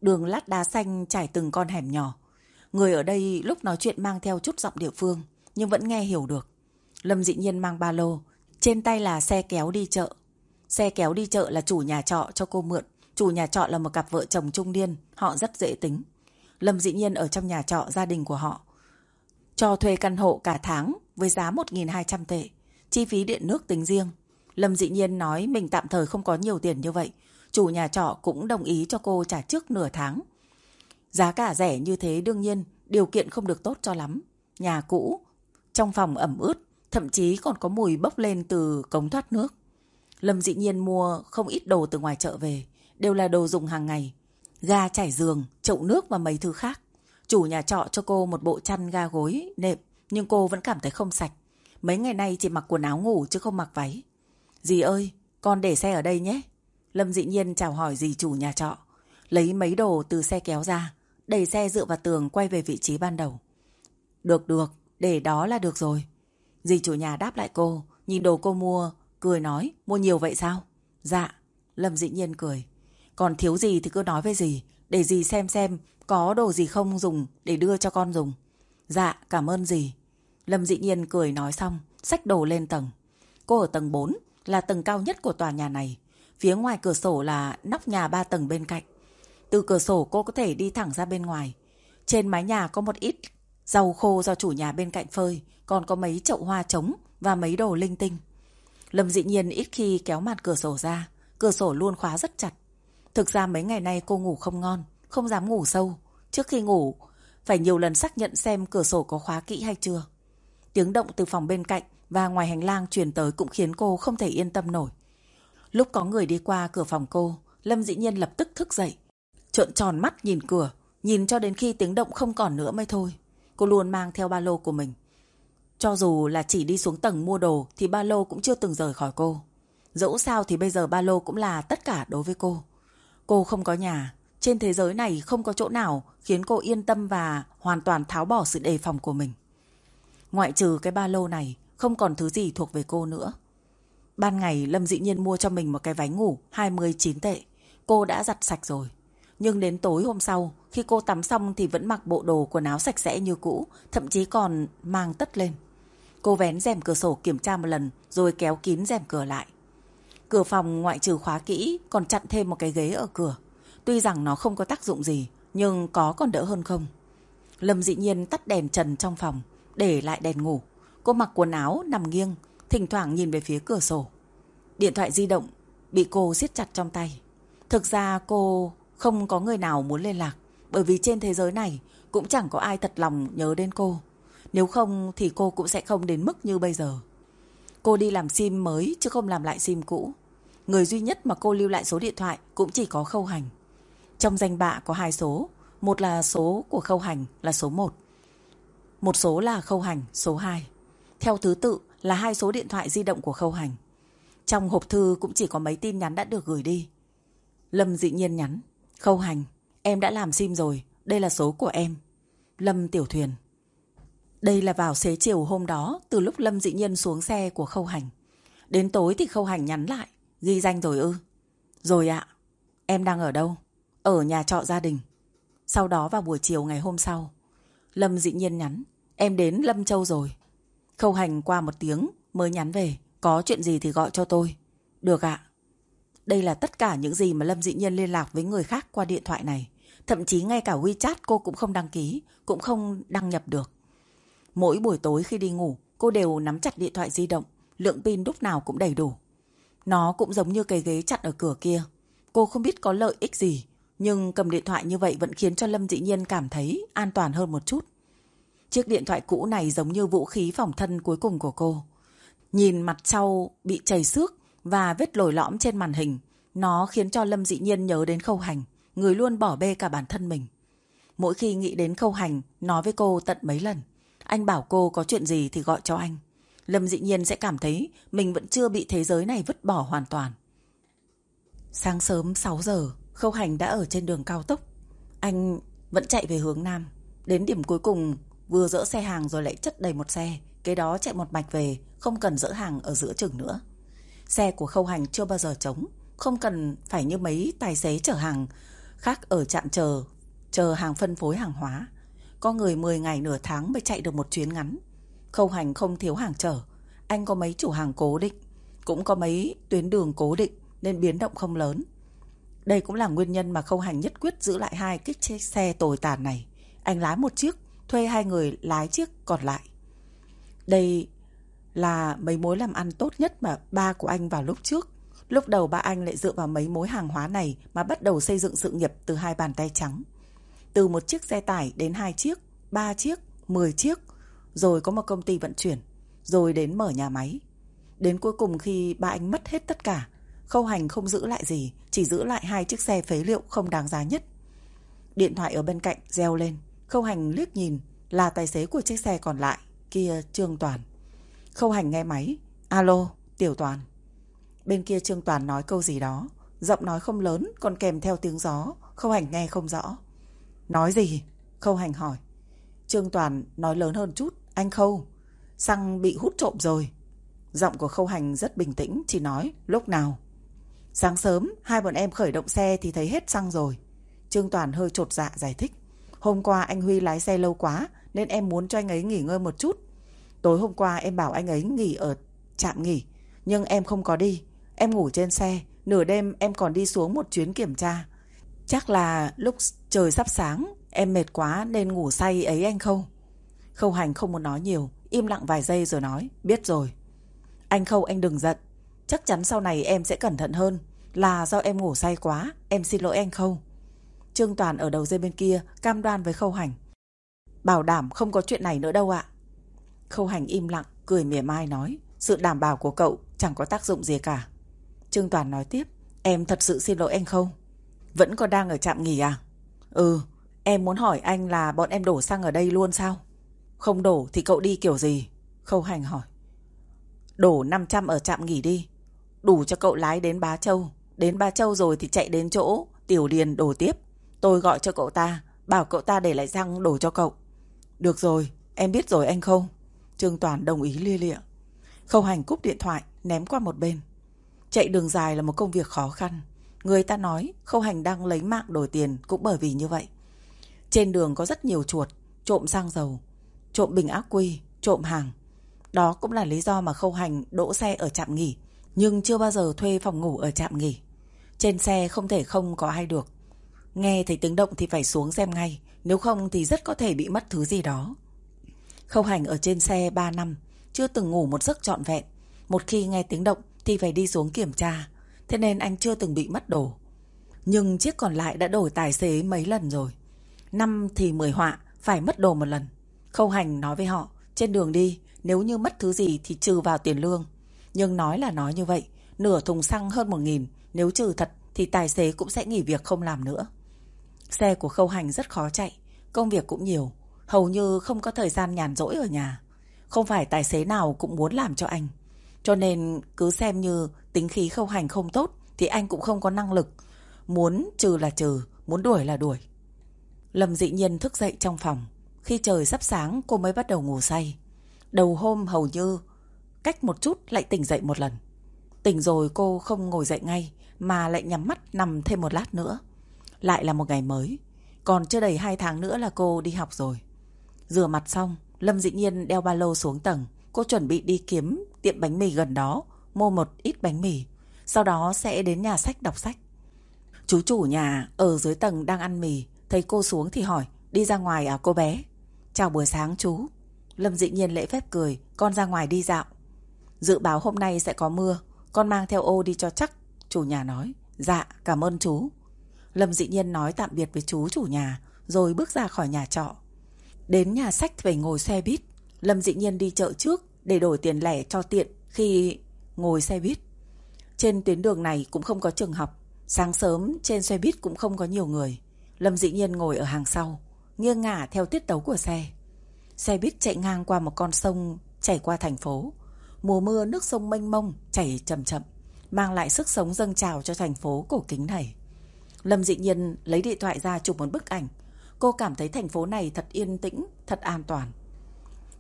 [SPEAKER 1] Đường lát đá xanh trải từng con hẻm nhỏ. Người ở đây lúc nói chuyện mang theo chút giọng địa phương, nhưng vẫn nghe hiểu được. Lâm dị nhiên mang ba lô, trên tay là xe kéo đi chợ. Xe kéo đi chợ là chủ nhà trọ cho cô mượn. Chủ nhà trọ là một cặp vợ chồng trung niên, họ rất dễ tính. Lâm dĩ nhiên ở trong nhà trọ gia đình của họ. Cho thuê căn hộ cả tháng với giá 1.200 tệ. Chi phí điện nước tính riêng. Lâm dĩ nhiên nói mình tạm thời không có nhiều tiền như vậy. Chủ nhà trọ cũng đồng ý cho cô trả trước nửa tháng. Giá cả rẻ như thế đương nhiên điều kiện không được tốt cho lắm. Nhà cũ, trong phòng ẩm ướt, thậm chí còn có mùi bốc lên từ cống thoát nước. Lâm dĩ nhiên mua không ít đồ từ ngoài chợ về, đều là đồ dùng hàng ngày. Ga trải giường, chậu nước và mấy thứ khác. Chủ nhà trọ cho cô một bộ chăn ga gối, nệm, nhưng cô vẫn cảm thấy không sạch. Mấy ngày nay chỉ mặc quần áo ngủ chứ không mặc váy. Dì ơi, con để xe ở đây nhé. Lâm dĩ nhiên chào hỏi dì chủ nhà trọ. Lấy mấy đồ từ xe kéo ra, đẩy xe dựa vào tường quay về vị trí ban đầu. Được được, để đó là được rồi. Dì chủ nhà đáp lại cô, nhìn đồ cô mua, cười nói, mua nhiều vậy sao? Dạ, Lâm dĩ nhiên cười. Còn thiếu gì thì cứ nói với dì, để dì xem xem có đồ gì không dùng để đưa cho con dùng. Dạ, cảm ơn dì. Lâm dĩ nhiên cười nói xong, xách đồ lên tầng. Cô ở tầng 4, là tầng cao nhất của tòa nhà này. Phía ngoài cửa sổ là nóc nhà ba tầng bên cạnh. Từ cửa sổ cô có thể đi thẳng ra bên ngoài. Trên mái nhà có một ít rau khô do chủ nhà bên cạnh phơi, còn có mấy chậu hoa trống và mấy đồ linh tinh. Lâm dĩ nhiên ít khi kéo màn cửa sổ ra, cửa sổ luôn khóa rất chặt. Thực ra mấy ngày nay cô ngủ không ngon, không dám ngủ sâu. Trước khi ngủ, phải nhiều lần xác nhận xem cửa sổ có khóa kỹ hay chưa. Tiếng động từ phòng bên cạnh và ngoài hành lang truyền tới cũng khiến cô không thể yên tâm nổi. Lúc có người đi qua cửa phòng cô, Lâm dĩ nhiên lập tức thức dậy. Trợn tròn mắt nhìn cửa, nhìn cho đến khi tiếng động không còn nữa mới thôi. Cô luôn mang theo ba lô của mình. Cho dù là chỉ đi xuống tầng mua đồ thì ba lô cũng chưa từng rời khỏi cô. Dẫu sao thì bây giờ ba lô cũng là tất cả đối với cô. Cô không có nhà. Trên thế giới này không có chỗ nào khiến cô yên tâm và hoàn toàn tháo bỏ sự đề phòng của mình. Ngoại trừ cái ba lô này, không còn thứ gì thuộc về cô nữa. Ban ngày Lâm dĩ nhiên mua cho mình một cái váy ngủ 29 tệ. Cô đã giặt sạch rồi. Nhưng đến tối hôm sau, khi cô tắm xong thì vẫn mặc bộ đồ quần áo sạch sẽ như cũ, thậm chí còn mang tất lên. Cô vén rèm cửa sổ kiểm tra một lần rồi kéo kín rèm cửa lại. Cửa phòng ngoại trừ khóa kỹ còn chặn thêm một cái ghế ở cửa. Tuy rằng nó không có tác dụng gì, nhưng có còn đỡ hơn không. Lâm dĩ nhiên tắt đèn trần trong phòng, để lại đèn ngủ. Cô mặc quần áo nằm nghiêng, thỉnh thoảng nhìn về phía cửa sổ. Điện thoại di động bị cô siết chặt trong tay. Thực ra cô không có người nào muốn liên lạc, bởi vì trên thế giới này cũng chẳng có ai thật lòng nhớ đến cô. Nếu không thì cô cũng sẽ không đến mức như bây giờ. Cô đi làm sim mới chứ không làm lại sim cũ. Người duy nhất mà cô lưu lại số điện thoại cũng chỉ có khâu hành. Trong danh bạ có hai số. Một là số của khâu hành là số 1. Một số là khâu hành số 2. Theo thứ tự là hai số điện thoại di động của khâu hành. Trong hộp thư cũng chỉ có mấy tin nhắn đã được gửi đi. Lâm dị nhiên nhắn. Khâu hành, em đã làm sim rồi. Đây là số của em. Lâm Tiểu Thuyền. Đây là vào xế chiều hôm đó từ lúc Lâm dị nhiên xuống xe của khâu hành. Đến tối thì khâu hành nhắn lại. Ghi danh rồi ư? Rồi ạ. Em đang ở đâu? Ở nhà trọ gia đình. Sau đó vào buổi chiều ngày hôm sau. Lâm dị nhiên nhắn. Em đến Lâm Châu rồi. Khâu hành qua một tiếng mới nhắn về. Có chuyện gì thì gọi cho tôi. Được ạ. Đây là tất cả những gì mà Lâm dị Nhân liên lạc với người khác qua điện thoại này. Thậm chí ngay cả WeChat cô cũng không đăng ký, cũng không đăng nhập được. Mỗi buổi tối khi đi ngủ, cô đều nắm chặt điện thoại di động, lượng pin lúc nào cũng đầy đủ. Nó cũng giống như cái ghế chặt ở cửa kia. Cô không biết có lợi ích gì, nhưng cầm điện thoại như vậy vẫn khiến cho Lâm Dĩ Nhiên cảm thấy an toàn hơn một chút. Chiếc điện thoại cũ này giống như vũ khí phòng thân cuối cùng của cô. Nhìn mặt sau bị chảy xước và vết lồi lõm trên màn hình, nó khiến cho Lâm Dĩ Nhiên nhớ đến khâu hành, người luôn bỏ bê cả bản thân mình. Mỗi khi nghĩ đến khâu hành, nói với cô tận mấy lần. Anh bảo cô có chuyện gì thì gọi cho anh. Lâm dĩ nhiên sẽ cảm thấy mình vẫn chưa bị thế giới này vứt bỏ hoàn toàn. Sáng sớm 6 giờ, Khâu Hành đã ở trên đường cao tốc. Anh vẫn chạy về hướng Nam. Đến điểm cuối cùng, vừa dỡ xe hàng rồi lại chất đầy một xe. Kế đó chạy một mạch về, không cần dỡ hàng ở giữa chừng nữa. Xe của Khâu Hành chưa bao giờ trống, không cần phải như mấy tài xế chở hàng khác ở trạm chờ, chờ hàng phân phối hàng hóa. Có người 10 ngày nửa tháng mới chạy được một chuyến ngắn. Khâu hành không thiếu hàng chở. Anh có mấy chủ hàng cố định. Cũng có mấy tuyến đường cố định nên biến động không lớn. Đây cũng là nguyên nhân mà khâu hành nhất quyết giữ lại hai cái chiếc xe tồi tàn này. Anh lái một chiếc, thuê hai người lái chiếc còn lại. Đây là mấy mối làm ăn tốt nhất mà ba của anh vào lúc trước. Lúc đầu ba anh lại dựa vào mấy mối hàng hóa này mà bắt đầu xây dựng sự nghiệp từ hai bàn tay trắng. Từ một chiếc xe tải đến hai chiếc, ba chiếc, mười chiếc, rồi có một công ty vận chuyển, rồi đến mở nhà máy. Đến cuối cùng khi ba anh mất hết tất cả, khâu hành không giữ lại gì, chỉ giữ lại hai chiếc xe phế liệu không đáng giá nhất. Điện thoại ở bên cạnh reo lên, khâu hành liếc nhìn là tài xế của chiếc xe còn lại, kia Trương Toàn. Khâu hành nghe máy, alo, Tiểu Toàn. Bên kia Trương Toàn nói câu gì đó, giọng nói không lớn còn kèm theo tiếng gió, khâu hành nghe không rõ. Nói gì? Khâu hành hỏi. Trương Toàn nói lớn hơn chút. Anh Khâu, xăng bị hút trộm rồi. Giọng của Khâu hành rất bình tĩnh, chỉ nói lúc nào. Sáng sớm, hai bọn em khởi động xe thì thấy hết xăng rồi. Trương Toàn hơi trột dạ giải thích. Hôm qua anh Huy lái xe lâu quá nên em muốn cho anh ấy nghỉ ngơi một chút. Tối hôm qua em bảo anh ấy nghỉ ở trạm nghỉ, nhưng em không có đi. Em ngủ trên xe, nửa đêm em còn đi xuống một chuyến kiểm tra. Chắc là lúc trời sắp sáng Em mệt quá nên ngủ say ấy anh Khâu Khâu hành không muốn nói nhiều Im lặng vài giây rồi nói Biết rồi Anh Khâu anh đừng giận Chắc chắn sau này em sẽ cẩn thận hơn. Là do em ngủ say quá, em xin lỗi anh Khâu. Trương Toàn ở đầu dây bên kia cam đoan với Khâu Hành. Bảo đảm không có chuyện này nữa đâu ạ. Khâu Hành im lặng, cười mỉa mai nói. Sự đảm bảo của cậu chẳng có tác dụng gì cả. Trương Toàn nói tiếp. Em thật sự xin lỗi anh không. Vẫn còn đang ở trạm nghỉ à? Ừ, em muốn hỏi anh là bọn em đổ xăng ở đây luôn sao? Không đổ thì cậu đi kiểu gì? Khâu Hành hỏi. Đổ 500 ở trạm nghỉ đi. Đủ cho cậu lái đến Bá Châu. Đến Bá Châu rồi thì chạy đến chỗ Tiểu Điền đổ tiếp. Tôi gọi cho cậu ta, bảo cậu ta để lại răng đổ cho cậu. Được rồi, em biết rồi anh không? Trương Toàn đồng ý lia lịa. Khâu Hành cúp điện thoại, ném qua một bên. Chạy đường dài là một công việc khó khăn. Người ta nói Khâu Hành đang lấy mạng đổi tiền cũng bởi vì như vậy. Trên đường có rất nhiều chuột, trộm xăng dầu, trộm bình ác quy, trộm hàng. Đó cũng là lý do mà Khâu Hành đỗ xe ở trạm nghỉ, nhưng chưa bao giờ thuê phòng ngủ ở trạm nghỉ. Trên xe không thể không có ai được. Nghe thấy tiếng động thì phải xuống xem ngay, nếu không thì rất có thể bị mất thứ gì đó. Khâu Hành ở trên xe 3 năm, chưa từng ngủ một giấc trọn vẹn. Một khi nghe tiếng động thì phải đi xuống kiểm tra, thế nên anh chưa từng bị mất đồ. Nhưng chiếc còn lại đã đổi tài xế mấy lần rồi. Năm thì 10 họa, phải mất đồ một lần. Khâu Hành nói với họ, trên đường đi, nếu như mất thứ gì thì trừ vào tiền lương. Nhưng nói là nói như vậy, nửa thùng xăng hơn 1 nghìn, nếu trừ thật thì tài xế cũng sẽ nghỉ việc không làm nữa. Xe của Khâu Hành rất khó chạy, công việc cũng nhiều, hầu như không có thời gian nhàn rỗi ở nhà. Không phải tài xế nào cũng muốn làm cho anh. Cho nên cứ xem như tính khí Khâu Hành không tốt thì anh cũng không có năng lực. Muốn trừ là trừ, muốn đuổi là đuổi. Lâm dị nhiên thức dậy trong phòng. Khi trời sắp sáng cô mới bắt đầu ngủ say. Đầu hôm hầu như cách một chút lại tỉnh dậy một lần. Tỉnh rồi cô không ngồi dậy ngay mà lại nhắm mắt nằm thêm một lát nữa. Lại là một ngày mới. Còn chưa đầy 2 tháng nữa là cô đi học rồi. Rửa mặt xong, Lâm dĩ nhiên đeo ba lô xuống tầng. Cô chuẩn bị đi kiếm tiệm bánh mì gần đó, mua một ít bánh mì. Sau đó sẽ đến nhà sách đọc sách. Chú chủ nhà ở dưới tầng đang ăn mì. Thấy cô xuống thì hỏi, đi ra ngoài à cô bé? Chào buổi sáng chú. Lâm dĩ nhiên lễ phép cười, con ra ngoài đi dạo. Dự báo hôm nay sẽ có mưa, con mang theo ô đi cho chắc. Chủ nhà nói, dạ, cảm ơn chú. Lâm dĩ nhiên nói tạm biệt với chú chủ nhà, rồi bước ra khỏi nhà trọ. Đến nhà sách phải ngồi xe buýt. Lâm dĩ nhiên đi chợ trước để đổi tiền lẻ cho tiện khi ngồi xe buýt. Trên tuyến đường này cũng không có trường học. Sáng sớm trên xe buýt cũng không có nhiều người. Lâm dĩ nhiên ngồi ở hàng sau, nghiêng ngả theo tiết tấu của xe. Xe buýt chạy ngang qua một con sông chảy qua thành phố. Mùa mưa nước sông mênh mông chảy chậm chậm, mang lại sức sống dâng trào cho thành phố cổ kính này. Lâm dị nhiên lấy điện thoại ra chụp một bức ảnh. Cô cảm thấy thành phố này thật yên tĩnh, thật an toàn.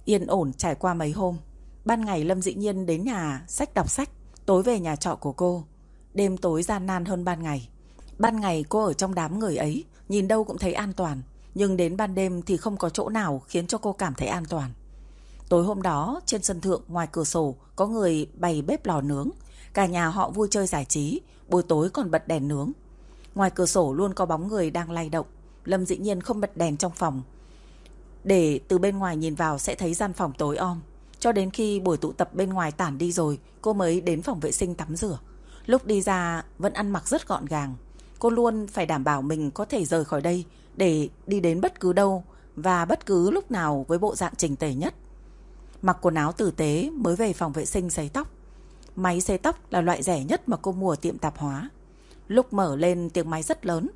[SPEAKER 1] Yên ổn trải qua mấy hôm. Ban ngày Lâm dị nhiên đến nhà sách đọc sách, tối về nhà trọ của cô. Đêm tối gian nan hơn ban ngày. Ban ngày cô ở trong đám người ấy, nhìn đâu cũng thấy an toàn. Nhưng đến ban đêm thì không có chỗ nào khiến cho cô cảm thấy an toàn. Tối hôm đó, trên sân thượng ngoài cửa sổ có người bày bếp lò nướng. Cả nhà họ vui chơi giải trí, buổi tối còn bật đèn nướng. Ngoài cửa sổ luôn có bóng người đang lay động. Lâm dĩ nhiên không bật đèn trong phòng. Để từ bên ngoài nhìn vào sẽ thấy gian phòng tối om. Cho đến khi buổi tụ tập bên ngoài tản đi rồi, cô mới đến phòng vệ sinh tắm rửa. Lúc đi ra vẫn ăn mặc rất gọn gàng. Cô luôn phải đảm bảo mình có thể rời khỏi đây để đi đến bất cứ đâu và bất cứ lúc nào với bộ dạng trình tề nhất. Mặc quần áo tử tế mới về phòng vệ sinh sấy tóc. Máy sấy tóc là loại rẻ nhất mà cô mua ở tiệm tạp hóa. Lúc mở lên tiếng máy rất lớn,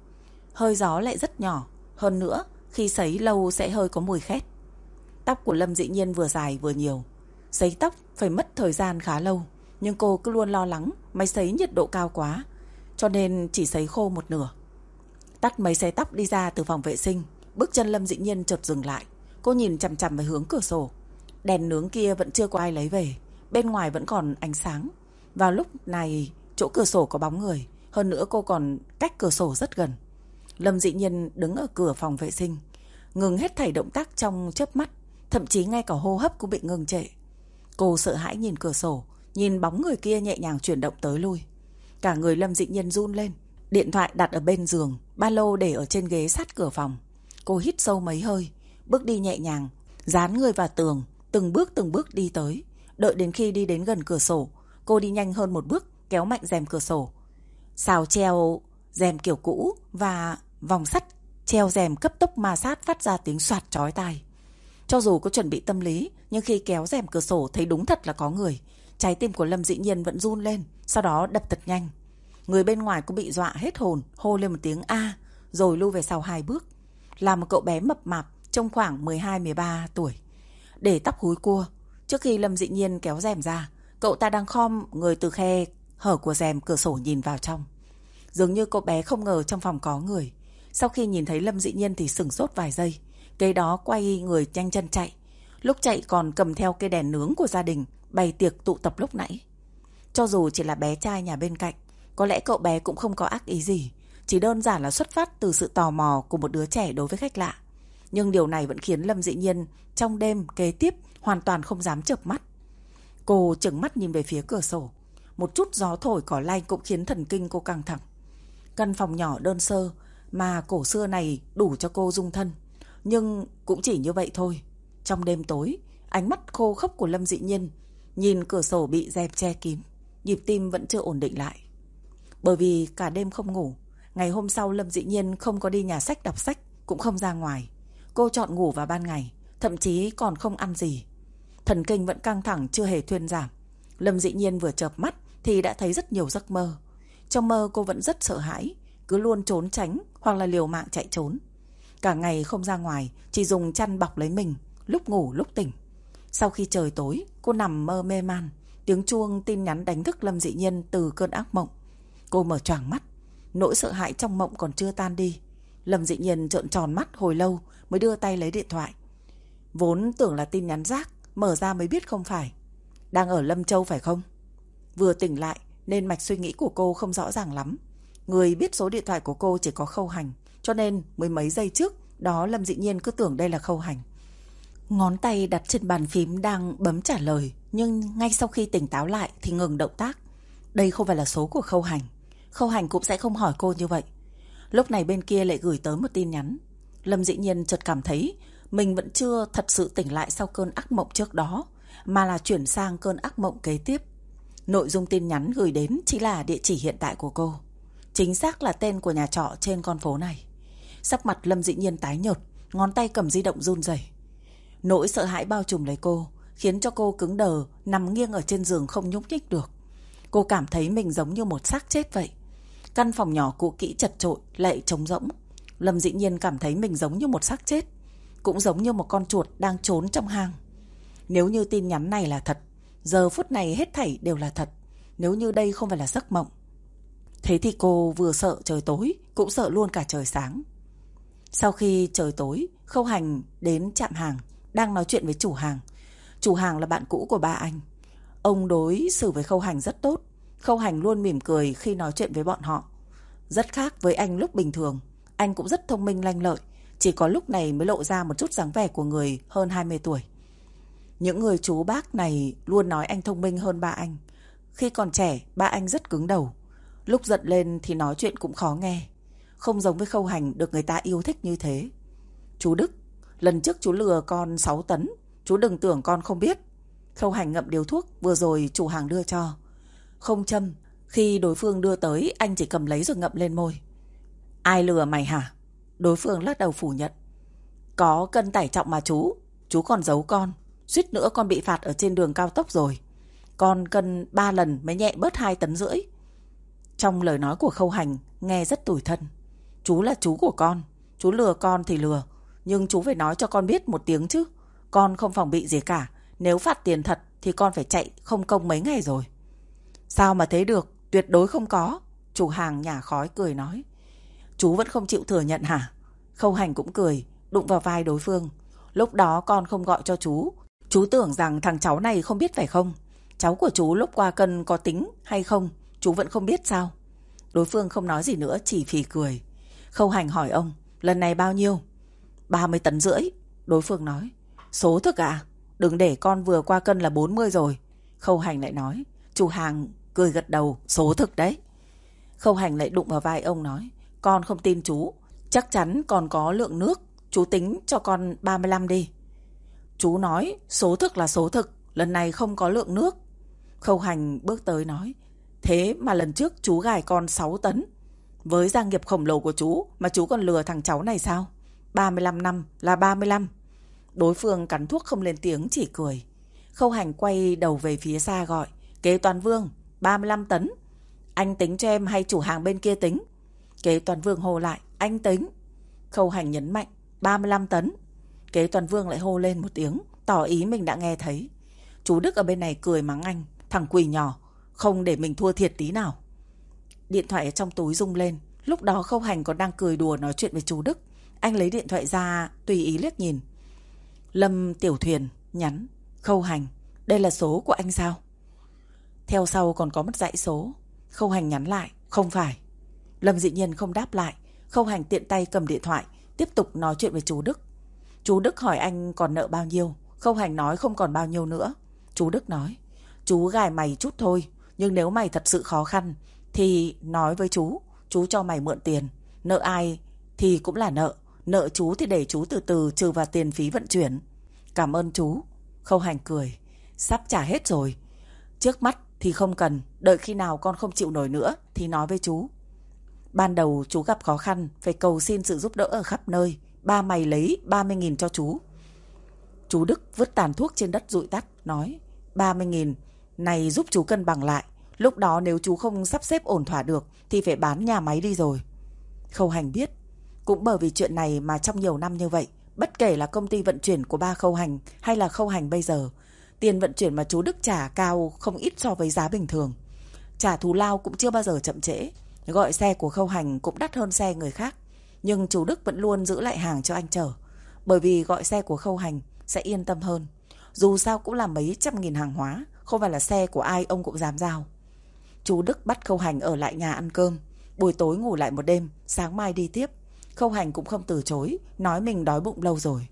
[SPEAKER 1] hơi gió lại rất nhỏ. Hơn nữa, khi sấy lâu sẽ hơi có mùi khét. Tóc của Lâm dĩ nhiên vừa dài vừa nhiều. Sấy tóc phải mất thời gian khá lâu, nhưng cô cứ luôn lo lắng máy sấy nhiệt độ cao quá, cho nên chỉ sấy khô một nửa. Tắt máy sấy tóc đi ra từ phòng vệ sinh, bước chân Lâm dĩ nhiên chợt dừng lại. Cô nhìn chằm chằm về hướng cửa sổ. Đèn nướng kia vẫn chưa có ai lấy về, bên ngoài vẫn còn ánh sáng. Vào lúc này, chỗ cửa sổ có bóng người, hơn nữa cô còn cách cửa sổ rất gần. Lâm dị nhiên đứng ở cửa phòng vệ sinh, ngừng hết thảy động tác trong chớp mắt, thậm chí ngay cả hô hấp cũng bị ngừng trệ. Cô sợ hãi nhìn cửa sổ, nhìn bóng người kia nhẹ nhàng chuyển động tới lui. Cả người Lâm dị nhiên run lên, điện thoại đặt ở bên giường, ba lô để ở trên ghế sát cửa phòng. Cô hít sâu mấy hơi, bước đi nhẹ nhàng, dán người vào tường, từng bước từng bước đi tới. Đợi đến khi đi đến gần cửa sổ, Cô đi nhanh hơn một bước, kéo mạnh rèm cửa sổ. Xào treo rèm kiểu cũ và vòng sắt treo rèm cấp tốc ma sát phát ra tiếng soạt chói tai. Cho dù có chuẩn bị tâm lý, nhưng khi kéo rèm cửa sổ thấy đúng thật là có người. Trái tim của Lâm dĩ nhiên vẫn run lên, sau đó đập thật nhanh. Người bên ngoài cũng bị dọa hết hồn, hô lên một tiếng A, rồi lưu về sau hai bước. Là một cậu bé mập mạp, trong khoảng 12-13 tuổi. Để tóc húi cua, trước khi Lâm dĩ nhiên kéo rèm ra, cậu ta đang khom người từ khe hở của rèm cửa sổ nhìn vào trong. Dường như cô bé không ngờ trong phòng có người. Sau khi nhìn thấy Lâm dĩ nhiên thì sửng sốt vài giây. Kế đó quay người nhanh chân chạy. Lúc chạy còn cầm theo cây đèn nướng của gia đình, bày tiệc tụ tập lúc nãy. Cho dù chỉ là bé trai nhà bên cạnh, có lẽ cậu bé cũng không có ác ý gì. Chỉ đơn giản là xuất phát từ sự tò mò của một đứa trẻ đối với khách lạ. Nhưng điều này vẫn khiến Lâm dĩ nhiên trong đêm kế tiếp hoàn toàn không dám chợp mắt. Cô chừng mắt nhìn về phía cửa sổ. Một chút gió thổi cỏ lay cũng khiến thần kinh cô căng thẳng. Căn phòng nhỏ đơn sơ mà cổ xưa này đủ cho cô dung thân. Nhưng cũng chỉ như vậy thôi. Trong đêm tối, ánh mắt khô khốc của Lâm Dị Nhiên nhìn cửa sổ bị dẹp che kín, nhịp tim vẫn chưa ổn định lại. Bởi vì cả đêm không ngủ, ngày hôm sau Lâm Dị Nhiên không có đi nhà sách đọc sách, cũng không ra ngoài. Cô chọn ngủ vào ban ngày, thậm chí còn không ăn gì. Thần kinh vẫn căng thẳng chưa hề thuyên giảm. Lâm Dị Nhiên vừa chợp mắt thì đã thấy rất nhiều giấc mơ. Trong mơ cô vẫn rất sợ hãi, cứ luôn trốn tránh hoặc là liều mạng chạy trốn. Cả ngày không ra ngoài, chỉ dùng chăn bọc lấy mình, lúc ngủ lúc tỉnh. Sau khi trời tối, cô nằm mơ mê man, tiếng chuông tin nhắn đánh thức Lâm Dị Nhiên từ cơn ác mộng. Cô mở choàng mắt, nỗi sợ hãi trong mộng còn chưa tan đi. Lâm Dị Nhiên trợn tròn mắt hồi lâu mới đưa tay lấy điện thoại. Vốn tưởng là tin nhắn rác, mở ra mới biết không phải. Đang ở Lâm Châu phải không? Vừa tỉnh lại nên mạch suy nghĩ của cô không rõ ràng lắm. Người biết số điện thoại của cô chỉ có khâu hành, cho nên mười mấy giây trước đó Lâm Dị Nhiên cứ tưởng đây là khâu hành. Ngón tay đặt trên bàn phím đang bấm trả lời, nhưng ngay sau khi tỉnh táo lại thì ngừng động tác. Đây không phải là số của khâu hành. Khâu hành cũng sẽ không hỏi cô như vậy. Lúc này bên kia lại gửi tới một tin nhắn. Lâm Dị Nhiên chợt cảm thấy mình vẫn chưa thật sự tỉnh lại sau cơn ác mộng trước đó, mà là chuyển sang cơn ác mộng kế tiếp. Nội dung tin nhắn gửi đến chỉ là địa chỉ hiện tại của cô. Chính xác là tên của nhà trọ trên con phố này. Sắc mặt Lâm Dĩ Nhiên tái nhợt, ngón tay cầm di động run rẩy. Nỗi sợ hãi bao trùm lấy cô, khiến cho cô cứng đờ, nằm nghiêng ở trên giường không nhúc nhích được. Cô cảm thấy mình giống như một xác chết vậy. Căn phòng nhỏ cũ kỹ chật trội, lại trống rỗng. Lâm Dĩ Nhiên cảm thấy mình giống như một xác chết, cũng giống như một con chuột đang trốn trong hang. Nếu như tin nhắn này là thật, giờ phút này hết thảy đều là thật. Nếu như đây không phải là giấc mộng, Thế thì cô vừa sợ trời tối, cũng sợ luôn cả trời sáng. Sau khi trời tối, Khâu Hành đến chạm hàng, đang nói chuyện với chủ hàng. Chủ hàng là bạn cũ của ba anh. Ông đối xử với Khâu Hành rất tốt. Khâu Hành luôn mỉm cười khi nói chuyện với bọn họ. Rất khác với anh lúc bình thường. Anh cũng rất thông minh lanh lợi. Chỉ có lúc này mới lộ ra một chút dáng vẻ của người hơn 20 tuổi. Những người chú bác này luôn nói anh thông minh hơn ba anh. Khi còn trẻ, ba anh rất cứng đầu. Lúc giận lên thì nói chuyện cũng khó nghe. Không giống với khâu hành được người ta yêu thích như thế. Chú Đức, lần trước chú lừa con 6 tấn. Chú đừng tưởng con không biết. Khâu hành ngậm điều thuốc vừa rồi chủ hàng đưa cho. Không châm, khi đối phương đưa tới anh chỉ cầm lấy rồi ngậm lên môi. Ai lừa mày hả? Đối phương lắc đầu phủ nhận. Có cân tải trọng mà chú, chú còn giấu con. Suýt nữa con bị phạt ở trên đường cao tốc rồi. Con cân 3 lần mới nhẹ bớt 2 tấn rưỡi. Trong lời nói của khâu hành nghe rất tủi thân. Chú là chú của con, chú lừa con thì lừa, nhưng chú phải nói cho con biết một tiếng chứ. Con không phòng bị gì cả, nếu phạt tiền thật thì con phải chạy không công mấy ngày rồi. Sao mà thế được, tuyệt đối không có. Chủ hàng nhà khói cười nói. Chú vẫn không chịu thừa nhận hả? Khâu hành cũng cười, đụng vào vai đối phương. Lúc đó con không gọi cho chú. Chú tưởng rằng thằng cháu này không biết phải không? Cháu của chú lúc qua cân có tính hay không? Chú vẫn không biết sao? Đối phương không nói gì nữa, chỉ phì cười. Khâu hành hỏi ông, lần này bao nhiêu? 30 tấn rưỡi. Đối phương nói, số thực à? Đừng để con vừa qua cân là 40 rồi. Khâu hành lại nói, chủ hàng cười gật đầu, số thực đấy. Khâu hành lại đụng vào vai ông nói, con không tin chú, chắc chắn còn có lượng nước, chú tính cho con 35 đi. Chú nói số thực là số thực, lần này không có lượng nước. Khâu hành bước tới nói. Thế mà lần trước chú gài con 6 tấn. Với gia nghiệp khổng lồ của chú mà chú còn lừa thằng cháu này sao? 35 năm là 35. Đối phương cắn thuốc không lên tiếng chỉ cười. Khâu hành quay đầu về phía xa gọi. Kế toàn vương, 35 tấn. Anh tính cho em hay chủ hàng bên kia tính? Kế toàn vương hồ lại, anh tính. Khâu hành nhấn mạnh, 35 tấn. Kế toàn vương lại hô lên một tiếng, tỏ ý mình đã nghe thấy. Chú Đức ở bên này cười mắng anh, thằng quỷ nhỏ, không để mình thua thiệt tí nào. Điện thoại ở trong túi rung lên, lúc đó Khâu Hành còn đang cười đùa nói chuyện với chú Đức. Anh lấy điện thoại ra, tùy ý liếc nhìn. Lâm Tiểu Thuyền nhắn, Khâu Hành, đây là số của anh sao? Theo sau còn có một dãy số. Khâu Hành nhắn lại, không phải. Lâm dị nhiên không đáp lại. Khâu Hành tiện tay cầm điện thoại, tiếp tục nói chuyện với chú Đức. Chú Đức hỏi anh còn nợ bao nhiêu. Khâu Hành nói không còn bao nhiêu nữa. Chú Đức nói, chú gài mày chút thôi, nhưng nếu mày thật sự khó khăn, thì nói với chú, chú cho mày mượn tiền. Nợ ai thì cũng là nợ. Nợ chú thì để chú từ từ trừ vào tiền phí vận chuyển. Cảm ơn chú. Khâu Hành cười. Sắp trả hết rồi. Trước mắt thì không cần, đợi khi nào con không chịu nổi nữa thì nói với chú. Ban đầu chú gặp khó khăn, phải cầu xin sự giúp đỡ ở khắp nơi. Ba mày lấy 30.000 cho chú. Chú Đức vứt tàn thuốc trên đất rụi tắt, nói 30.000 này giúp chú cân bằng lại. Lúc đó nếu chú không sắp xếp ổn thỏa được thì phải bán nhà máy đi rồi. Khâu Hành biết. Cũng bởi vì chuyện này mà trong nhiều năm như vậy, bất kể là công ty vận chuyển của ba Khâu Hành hay là Khâu Hành bây giờ, tiền vận chuyển mà chú Đức trả cao không ít so với giá bình thường. Trả thù lao cũng chưa bao giờ chậm trễ. Gọi xe của Khâu Hành cũng đắt hơn xe người khác. Nhưng chú Đức vẫn luôn giữ lại hàng cho anh chở. Bởi vì gọi xe của Khâu Hành sẽ yên tâm hơn. Dù sao cũng là mấy trăm nghìn hàng hóa, không phải là xe của ai ông cũng dám giao. Chú Đức bắt Khâu Hành ở lại nhà ăn cơm. Buổi tối ngủ lại một đêm, sáng mai đi tiếp. Khâu Hành cũng không từ chối, nói mình đói bụng lâu rồi.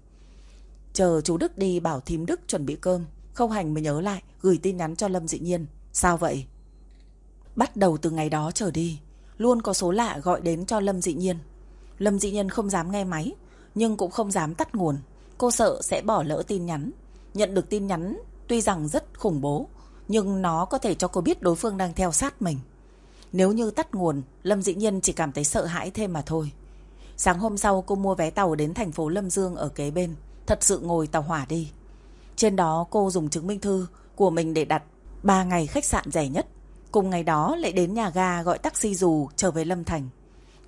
[SPEAKER 1] Chờ chú Đức đi bảo thím Đức chuẩn bị cơm. Khâu Hành mới nhớ lại, gửi tin nhắn cho Lâm Dị Nhiên. Sao vậy? Bắt đầu từ ngày đó trở đi, luôn có số lạ gọi đến cho Lâm Dị Nhiên. Lâm Dị Nhân không dám nghe máy, nhưng cũng không dám tắt nguồn. Cô sợ sẽ bỏ lỡ tin nhắn. Nhận được tin nhắn tuy rằng rất khủng bố, nhưng nó có thể cho cô biết đối phương đang theo sát mình. Nếu như tắt nguồn, Lâm Dĩ Nhân chỉ cảm thấy sợ hãi thêm mà thôi. Sáng hôm sau cô mua vé tàu đến thành phố Lâm Dương ở kế bên, thật sự ngồi tàu hỏa đi. Trên đó cô dùng chứng minh thư của mình để đặt 3 ngày khách sạn rẻ nhất. Cùng ngày đó lại đến nhà ga gọi taxi dù trở về Lâm Thành.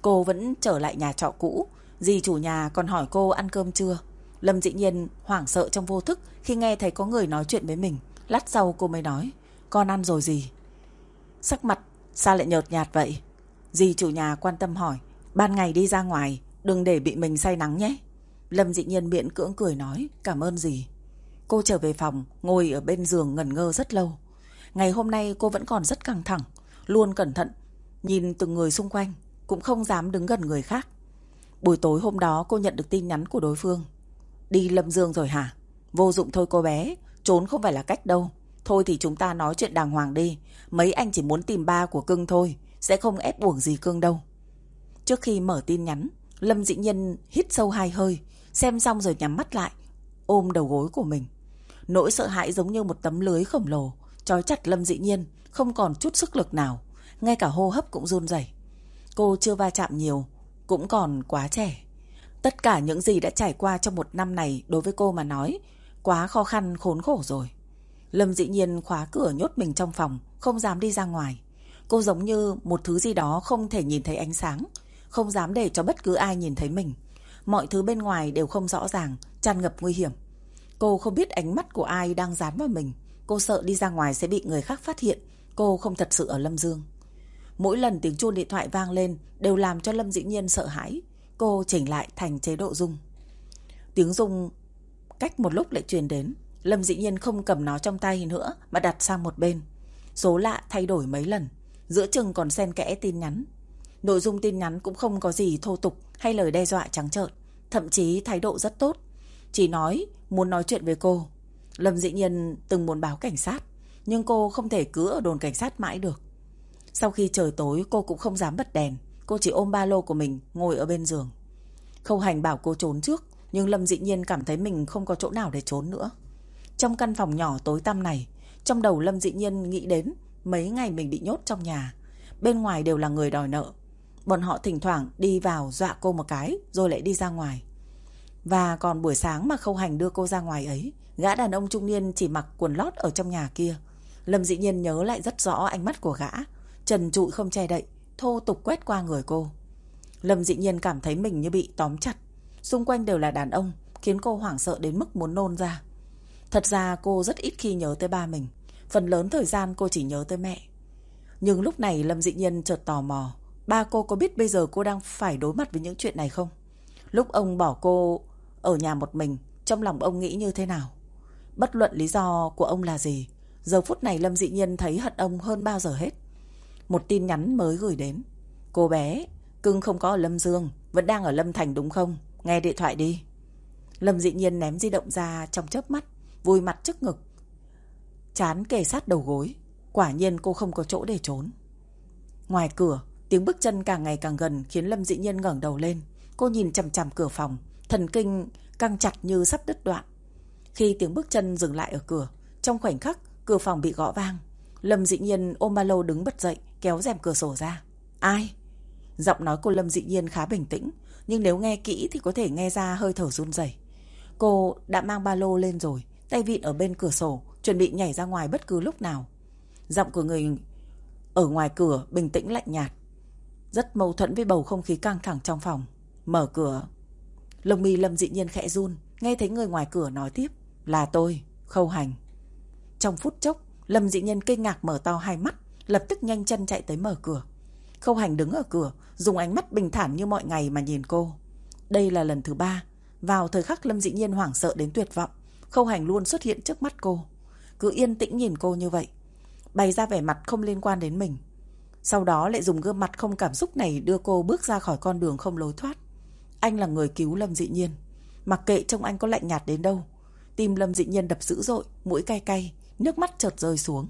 [SPEAKER 1] Cô vẫn trở lại nhà trọ cũ, dì chủ nhà còn hỏi cô ăn cơm chưa. Lâm dĩ nhiên hoảng sợ trong vô thức khi nghe thấy có người nói chuyện với mình. Lát sau cô mới nói, con ăn rồi gì? Sắc mặt sao lại nhợt nhạt vậy? Dì chủ nhà quan tâm hỏi, ban ngày đi ra ngoài, đừng để bị mình say nắng nhé. Lâm dĩ nhiên miễn cưỡng cười nói, cảm ơn dì. Cô trở về phòng, ngồi ở bên giường ngẩn ngơ rất lâu. Ngày hôm nay cô vẫn còn rất căng thẳng, luôn cẩn thận, nhìn từng người xung quanh, cũng không dám đứng gần người khác. Buổi tối hôm đó cô nhận được tin nhắn của đối phương. Đi Lâm Dương rồi hả? Vô dụng thôi cô bé, trốn không phải là cách đâu. Thôi thì chúng ta nói chuyện đàng hoàng đi. Mấy anh chỉ muốn tìm ba của cưng thôi, sẽ không ép buộc gì cưng đâu. Trước khi mở tin nhắn, Lâm dĩ nhân hít sâu hai hơi, xem xong rồi nhắm mắt lại, ôm đầu gối của mình. Nỗi sợ hãi giống như một tấm lưới khổng lồ, trói chặt Lâm dĩ nhiên, không còn chút sức lực nào. Ngay cả hô hấp cũng run rẩy. Cô chưa va chạm nhiều, cũng còn quá trẻ. Tất cả những gì đã trải qua trong một năm này đối với cô mà nói, quá khó khăn khốn khổ rồi. Lâm dĩ nhiên khóa cửa nhốt mình trong phòng, không dám đi ra ngoài. Cô giống như một thứ gì đó không thể nhìn thấy ánh sáng, không dám để cho bất cứ ai nhìn thấy mình. Mọi thứ bên ngoài đều không rõ ràng, tràn ngập nguy hiểm. Cô không biết ánh mắt của ai đang dán vào mình. Cô sợ đi ra ngoài sẽ bị người khác phát hiện. Cô không thật sự ở Lâm Dương. Mỗi lần tiếng chuông điện thoại vang lên, đều làm cho Lâm dĩ nhiên sợ hãi. Cô chỉnh lại thành chế độ rung. Tiếng rung cách một lúc lại truyền đến. Lâm dĩ nhiên không cầm nó trong tay nữa, mà đặt sang một bên. Số lạ thay đổi mấy lần. Giữa chừng còn xen kẽ tin nhắn. Nội dung tin nhắn cũng không có gì thô tục hay lời đe dọa trắng trợn. Thậm chí thái độ rất tốt. Chỉ nói, muốn nói chuyện với cô. Lâm dĩ nhiên từng muốn báo cảnh sát. Nhưng cô không thể cứ ở đồn cảnh sát mãi được. Sau khi trời tối cô cũng không dám bật đèn. Cô chỉ ôm ba lô của mình ngồi ở bên giường. Khâu hành bảo cô trốn trước. Nhưng Lâm dĩ nhiên cảm thấy mình không có chỗ nào để trốn nữa. Trong căn phòng nhỏ tối tăm này, Trong đầu Lâm Dị Nhiên nghĩ đến mấy ngày mình bị nhốt trong nhà. Bên ngoài đều là người đòi nợ. Bọn họ thỉnh thoảng đi vào dọa cô một cái rồi lại đi ra ngoài. Và còn buổi sáng mà khâu hành đưa cô ra ngoài ấy, gã đàn ông trung niên chỉ mặc quần lót ở trong nhà kia. Lâm dị nhiên nhớ lại rất rõ ánh mắt của gã, trần trụi không che đậy, thô tục quét qua người cô. Lâm dị nhiên cảm thấy mình như bị tóm chặt. Xung quanh đều là đàn ông, khiến cô hoảng sợ đến mức muốn nôn ra. Thật ra cô rất ít khi nhớ tới ba mình. Phần lớn thời gian cô chỉ nhớ tới mẹ. Nhưng lúc này Lâm dị nhiên chợt tò mò. Ba cô có biết bây giờ cô đang phải đối mặt với những chuyện này không? Lúc ông bỏ cô ở nhà một mình, trong lòng ông nghĩ như thế nào? Bất luận lý do của ông là gì, giờ phút này Lâm dị nhiên thấy hận ông hơn bao giờ hết. Một tin nhắn mới gửi đến. Cô bé, cưng không có ở Lâm Dương, vẫn đang ở Lâm Thành đúng không? Nghe điện thoại đi. Lâm dị nhiên ném di động ra trong chớp mắt, vui mặt trước ngực. Chán kề sát đầu gối. Quả nhiên cô không có chỗ để trốn. Ngoài cửa, tiếng bước chân càng ngày càng gần khiến Lâm dị nhiên ngẩng đầu lên. Cô nhìn chằm chằm cửa phòng, thần kinh căng chặt như sắp đứt đoạn. Khi tiếng bước chân dừng lại ở cửa, trong khoảnh khắc cửa phòng bị gõ vang. Lâm dị nhiên ôm ba lô đứng bật dậy, kéo rèm cửa sổ ra. Ai? Giọng nói của Lâm dị nhiên khá bình tĩnh, nhưng nếu nghe kỹ thì có thể nghe ra hơi thở run rẩy. Cô đã mang ba lô lên rồi, tay vịn ở bên cửa sổ, chuẩn bị nhảy ra ngoài bất cứ lúc nào. Giọng của người ở ngoài cửa bình tĩnh lạnh nhạt, rất mâu thuẫn với bầu không khí căng thẳng trong phòng. Mở cửa. Lông mi Lâm dị nhiên khẽ run, nghe thấy người ngoài cửa nói tiếp. Là tôi, khâu hành. Trong phút chốc, Lâm dị nhân kinh ngạc mở to hai mắt, lập tức nhanh chân chạy tới mở cửa. Khâu hành đứng ở cửa, dùng ánh mắt bình thản như mọi ngày mà nhìn cô. Đây là lần thứ ba. Vào thời khắc Lâm dị nhiên hoảng sợ đến tuyệt vọng, khâu hành luôn xuất hiện trước mắt cô. Cứ yên tĩnh nhìn cô như vậy. Bày ra vẻ mặt không liên quan đến mình. Sau đó lại dùng gương mặt không cảm xúc này đưa cô bước ra khỏi con đường không lối thoát. Anh là người cứu Lâm dị nhiên. Mặc kệ trông anh có lạnh nhạt đến đâu. Tim Lâm dị nhiên đập dữ dội, mũi cay cay, nước mắt chợt rơi xuống.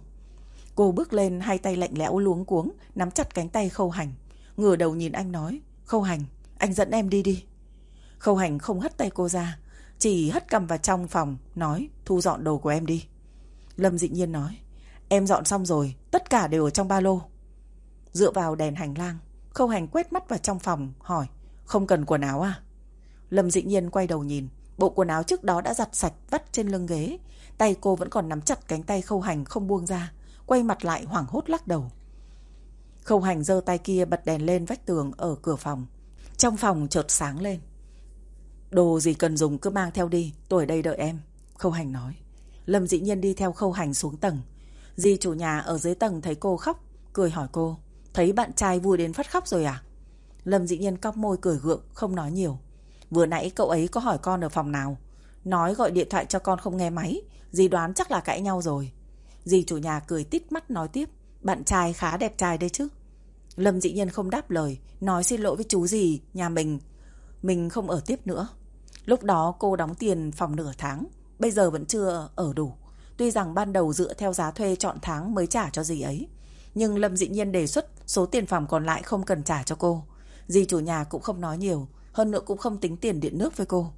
[SPEAKER 1] Cô bước lên hai tay lạnh lẽo luống cuống, nắm chặt cánh tay khâu hành. Ngửa đầu nhìn anh nói, khâu hành, anh dẫn em đi đi. Khâu hành không hất tay cô ra, chỉ hất cầm vào trong phòng, nói, thu dọn đồ của em đi. Lâm dị nhiên nói, em dọn xong rồi, tất cả đều ở trong ba lô. Dựa vào đèn hành lang, khâu hành quét mắt vào trong phòng, hỏi, không cần quần áo à? Lâm dị nhiên quay đầu nhìn, bộ quần áo trước đó đã giặt sạch vắt trên lưng ghế. Tay cô vẫn còn nắm chặt cánh tay khâu hành không buông ra, quay mặt lại hoảng hốt lắc đầu. Khâu hành giơ tay kia bật đèn lên vách tường ở cửa phòng. Trong phòng chợt sáng lên. Đồ gì cần dùng cứ mang theo đi, tôi ở đây đợi em. Khâu hành nói. Lâm dị nhiên đi theo khâu hành xuống tầng. Di chủ nhà ở dưới tầng thấy cô khóc, cười hỏi cô. Thấy bạn trai vui đến phát khóc rồi à? Lâm dị nhiên cóc môi cười gượng, không nói nhiều. Vừa nãy cậu ấy có hỏi con ở phòng nào. Nói gọi điện thoại cho con không nghe máy. Dì đoán chắc là cãi nhau rồi. Dì chủ nhà cười tít mắt nói tiếp. Bạn trai khá đẹp trai đấy chứ. Lâm dị nhiên không đáp lời. Nói xin lỗi với chú dì, nhà mình. Mình không ở tiếp nữa. Lúc đó cô đóng tiền phòng nửa tháng. Bây giờ vẫn chưa ở đủ. Tuy rằng ban đầu dựa theo giá thuê chọn tháng mới trả cho dì ấy. Nhưng Lâm dị nhiên đề xuất số tiền phòng còn lại không cần trả cho cô. Dì chủ nhà cũng không nói nhiều, hơn nữa cũng không tính tiền điện nước với cô.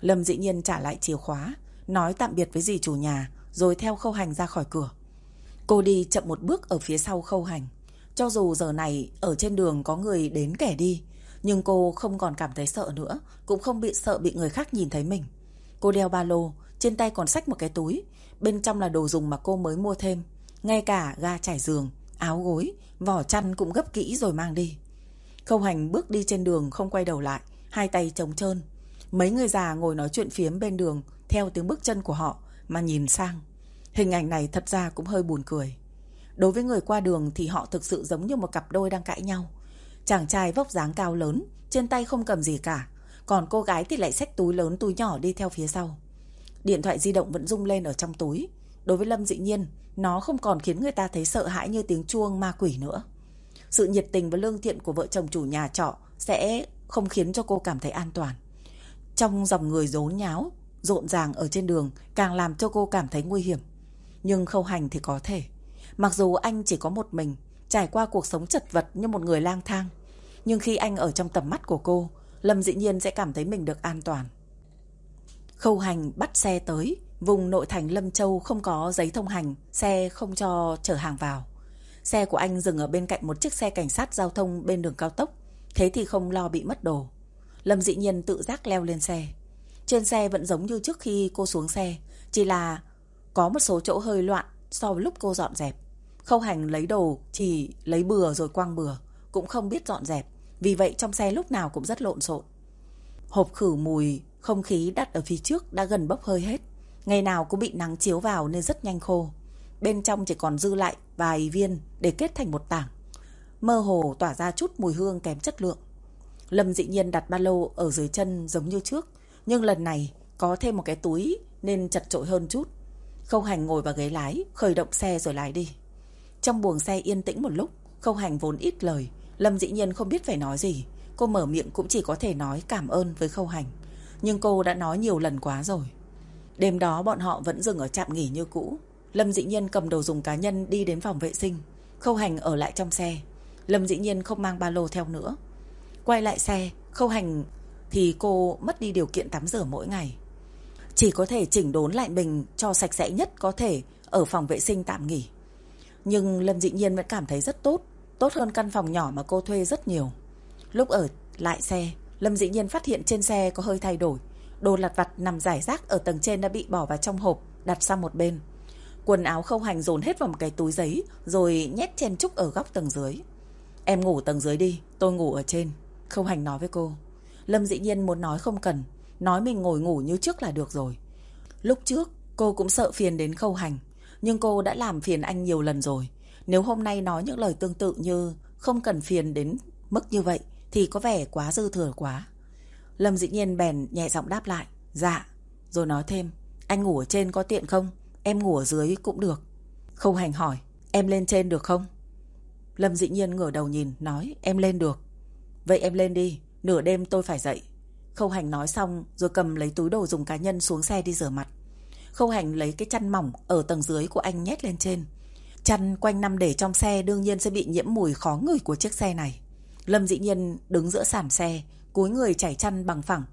[SPEAKER 1] Lâm dị nhiên trả lại chìa khóa, nói tạm biệt với dì chủ nhà, rồi theo khâu hành ra khỏi cửa. Cô đi chậm một bước ở phía sau khâu hành. Cho dù giờ này ở trên đường có người đến kẻ đi, nhưng cô không còn cảm thấy sợ nữa, cũng không bị sợ bị người khác nhìn thấy mình. Cô đeo ba lô, trên tay còn xách một cái túi, bên trong là đồ dùng mà cô mới mua thêm. Ngay cả ga trải giường, áo gối, vỏ chăn cũng gấp kỹ rồi mang đi. Khâu hành bước đi trên đường không quay đầu lại, hai tay trống trơn. Mấy người già ngồi nói chuyện phiếm bên đường theo tiếng bước chân của họ mà nhìn sang. Hình ảnh này thật ra cũng hơi buồn cười. Đối với người qua đường thì họ thực sự giống như một cặp đôi đang cãi nhau. Chàng trai vóc dáng cao lớn, trên tay không cầm gì cả, còn cô gái thì lại xách túi lớn túi nhỏ đi theo phía sau. Điện thoại di động vẫn rung lên ở trong túi. Đối với Lâm dị nhiên, nó không còn khiến người ta thấy sợ hãi như tiếng chuông ma quỷ nữa. Sự nhiệt tình và lương thiện của vợ chồng chủ nhà trọ sẽ không khiến cho cô cảm thấy an toàn. Trong dòng người rốn nháo, rộn ràng ở trên đường càng làm cho cô cảm thấy nguy hiểm. Nhưng khâu hành thì có thể. Mặc dù anh chỉ có một mình, trải qua cuộc sống chật vật như một người lang thang. Nhưng khi anh ở trong tầm mắt của cô, Lâm dĩ nhiên sẽ cảm thấy mình được an toàn. Khâu hành bắt xe tới, Vùng nội thành Lâm Châu không có giấy thông hành, xe không cho chở hàng vào. Xe của anh dừng ở bên cạnh một chiếc xe cảnh sát giao thông bên đường cao tốc. Thế thì không lo bị mất đồ. Lâm dị nhiên tự giác leo lên xe. Trên xe vẫn giống như trước khi cô xuống xe. Chỉ là có một số chỗ hơi loạn so với lúc cô dọn dẹp. Khâu hành lấy đồ chỉ lấy bừa rồi quăng bừa. Cũng không biết dọn dẹp. Vì vậy trong xe lúc nào cũng rất lộn xộn. Hộp khử mùi, không khí đặt ở phía trước đã gần bốc hơi hết. Ngày nào cũng bị nắng chiếu vào nên rất nhanh khô. Bên trong chỉ còn dư lại vài viên để kết thành một tảng. Mơ hồ tỏa ra chút mùi hương kém chất lượng. Lâm dị nhiên đặt ba lô ở dưới chân giống như trước. Nhưng lần này có thêm một cái túi nên chật trội hơn chút. Khâu hành ngồi vào ghế lái, khởi động xe rồi lái đi. Trong buồng xe yên tĩnh một lúc, khâu hành vốn ít lời. Lâm dĩ nhiên không biết phải nói gì. Cô mở miệng cũng chỉ có thể nói cảm ơn với khâu hành. Nhưng cô đã nói nhiều lần quá rồi. Đêm đó bọn họ vẫn dừng ở trạm nghỉ như cũ. Lâm dĩ nhiên cầm đồ dùng cá nhân đi đến phòng vệ sinh. Khâu hành ở lại trong xe. Lâm dĩ nhiên không mang ba lô theo nữa. Quay lại xe, khâu hành thì cô mất đi điều kiện tắm rửa mỗi ngày. Chỉ có thể chỉnh đốn lại mình cho sạch sẽ nhất có thể ở phòng vệ sinh tạm nghỉ. Nhưng Lâm dĩ nhiên vẫn cảm thấy rất tốt, tốt hơn căn phòng nhỏ mà cô thuê rất nhiều. Lúc ở lại xe, Lâm dĩ nhiên phát hiện trên xe có hơi thay đổi. Đồ lặt vặt nằm rải rác ở tầng trên đã bị bỏ vào trong hộp, đặt sang một bên. Quần áo khâu hành dồn hết vào một cái túi giấy, rồi nhét chen trúc ở góc tầng dưới. Em ngủ tầng dưới đi, tôi ngủ ở trên. Khâu hành nói với cô. Lâm dĩ nhiên muốn nói không cần, nói mình ngồi ngủ như trước là được rồi. Lúc trước, cô cũng sợ phiền đến khâu hành, nhưng cô đã làm phiền anh nhiều lần rồi. Nếu hôm nay nói những lời tương tự như không cần phiền đến mức như vậy, thì có vẻ quá dư thừa quá. Lâm dĩ nhiên bèn nhẹ giọng đáp lại. Dạ. Rồi nói thêm. Anh ngủ ở trên có tiện không? Em ngủ ở dưới cũng được. Khâu hành hỏi. Em lên trên được không? Lâm dĩ nhiên ngửa đầu nhìn. Nói em lên được. Vậy em lên đi. Nửa đêm tôi phải dậy. Khâu hành nói xong rồi cầm lấy túi đồ dùng cá nhân xuống xe đi rửa mặt. Khâu hành lấy cái chăn mỏng ở tầng dưới của anh nhét lên trên. Chăn quanh năm để trong xe đương nhiên sẽ bị nhiễm mùi khó ngửi của chiếc xe này. Lâm dĩ nhiên đứng giữa sàn xe, cúi người trải chăn bằng phẳng,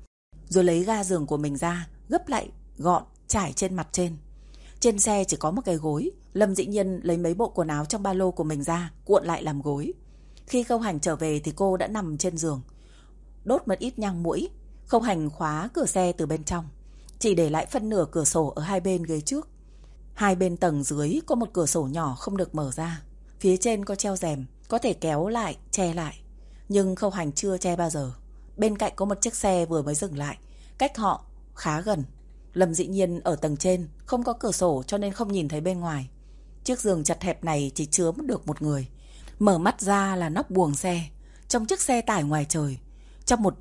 [SPEAKER 1] rồi lấy ga giường của mình ra, gấp lại, gọn, trải trên mặt trên. Trên xe chỉ có một cái gối, Lâm dĩ nhiên lấy mấy bộ quần áo trong ba lô của mình ra, cuộn lại làm gối. Khi khâu hành trở về thì cô đã nằm trên giường, đốt một ít nhang mũi, khâu hành khóa cửa xe từ bên trong, chỉ để lại phân nửa cửa sổ ở hai bên ghế trước. Hai bên tầng dưới có một cửa sổ nhỏ không được mở ra, phía trên có treo rèm, có thể kéo lại, che lại. Nhưng khâu hành chưa che bao giờ. Bên cạnh có một chiếc xe vừa mới dừng lại. Cách họ khá gần. Lâm dĩ nhiên ở tầng trên, không có cửa sổ cho nên không nhìn thấy bên ngoài. Chiếc giường chặt hẹp này chỉ chứa được một người. Mở mắt ra là nóc buồng xe. Trong chiếc xe tải ngoài trời. Trong một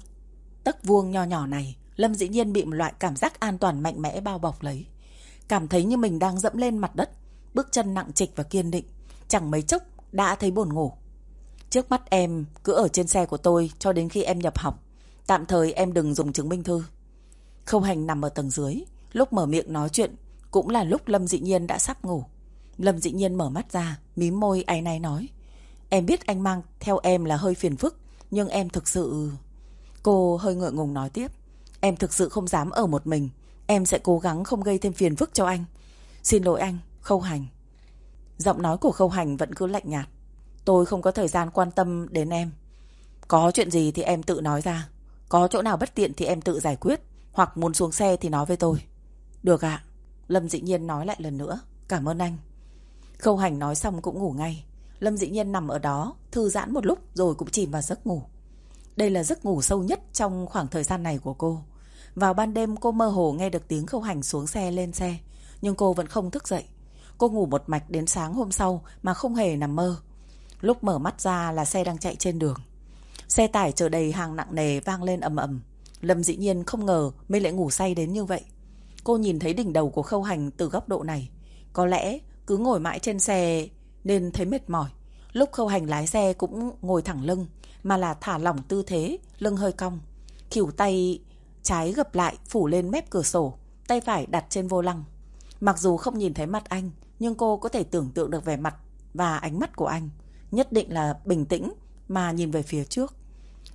[SPEAKER 1] tấc vuông nho nhỏ này, Lâm dĩ nhiên bị một loại cảm giác an toàn mạnh mẽ bao bọc lấy. Cảm thấy như mình đang dẫm lên mặt đất, bước chân nặng trịch và kiên định. Chẳng mấy chốc đã thấy buồn ngủ. Trước mắt em cứ ở trên xe của tôi cho đến khi em nhập học. Tạm thời em đừng dùng chứng minh thư. Khâu hành nằm ở tầng dưới. Lúc mở miệng nói chuyện cũng là lúc Lâm Dị Nhiên đã sắp ngủ. Lâm Dị Nhiên mở mắt ra, mím môi áy náy nói. Em biết anh mang theo em là hơi phiền phức, nhưng em thực sự... Cô hơi ngượng ngùng nói tiếp. Em thực sự không dám ở một mình. Em sẽ cố gắng không gây thêm phiền phức cho anh. Xin lỗi anh, Khâu Hành. Giọng nói của Khâu Hành vẫn cứ lạnh nhạt. Tôi không có thời gian quan tâm đến em. Có chuyện gì thì em tự nói ra. Có chỗ nào bất tiện thì em tự giải quyết. Hoặc muốn xuống xe thì nói với tôi. Được ạ. Lâm dĩ nhiên nói lại lần nữa. Cảm ơn anh. Khâu hành nói xong cũng ngủ ngay. Lâm dĩ nhiên nằm ở đó, thư giãn một lúc rồi cũng chìm vào giấc ngủ. Đây là giấc ngủ sâu nhất trong khoảng thời gian này của cô. Vào ban đêm cô mơ hồ nghe được tiếng khâu hành xuống xe lên xe. Nhưng cô vẫn không thức dậy. Cô ngủ một mạch đến sáng hôm sau mà không hề nằm mơ. Lúc mở mắt ra là xe đang chạy trên đường. Xe tải chở đầy hàng nặng nề vang lên ầm ầm. Lâm dĩ nhiên không ngờ Mê lại ngủ say đến như vậy. Cô nhìn thấy đỉnh đầu của khâu hành từ góc độ này. Có lẽ cứ ngồi mãi trên xe nên thấy mệt mỏi. Lúc khâu hành lái xe cũng ngồi thẳng lưng, mà là thả lỏng tư thế, lưng hơi cong. Khỉu tay trái gập lại phủ lên mép cửa sổ, tay phải đặt trên vô lăng. Mặc dù không nhìn thấy mặt anh, nhưng cô có thể tưởng tượng được vẻ mặt và ánh mắt của anh nhất định là bình tĩnh mà nhìn về phía trước.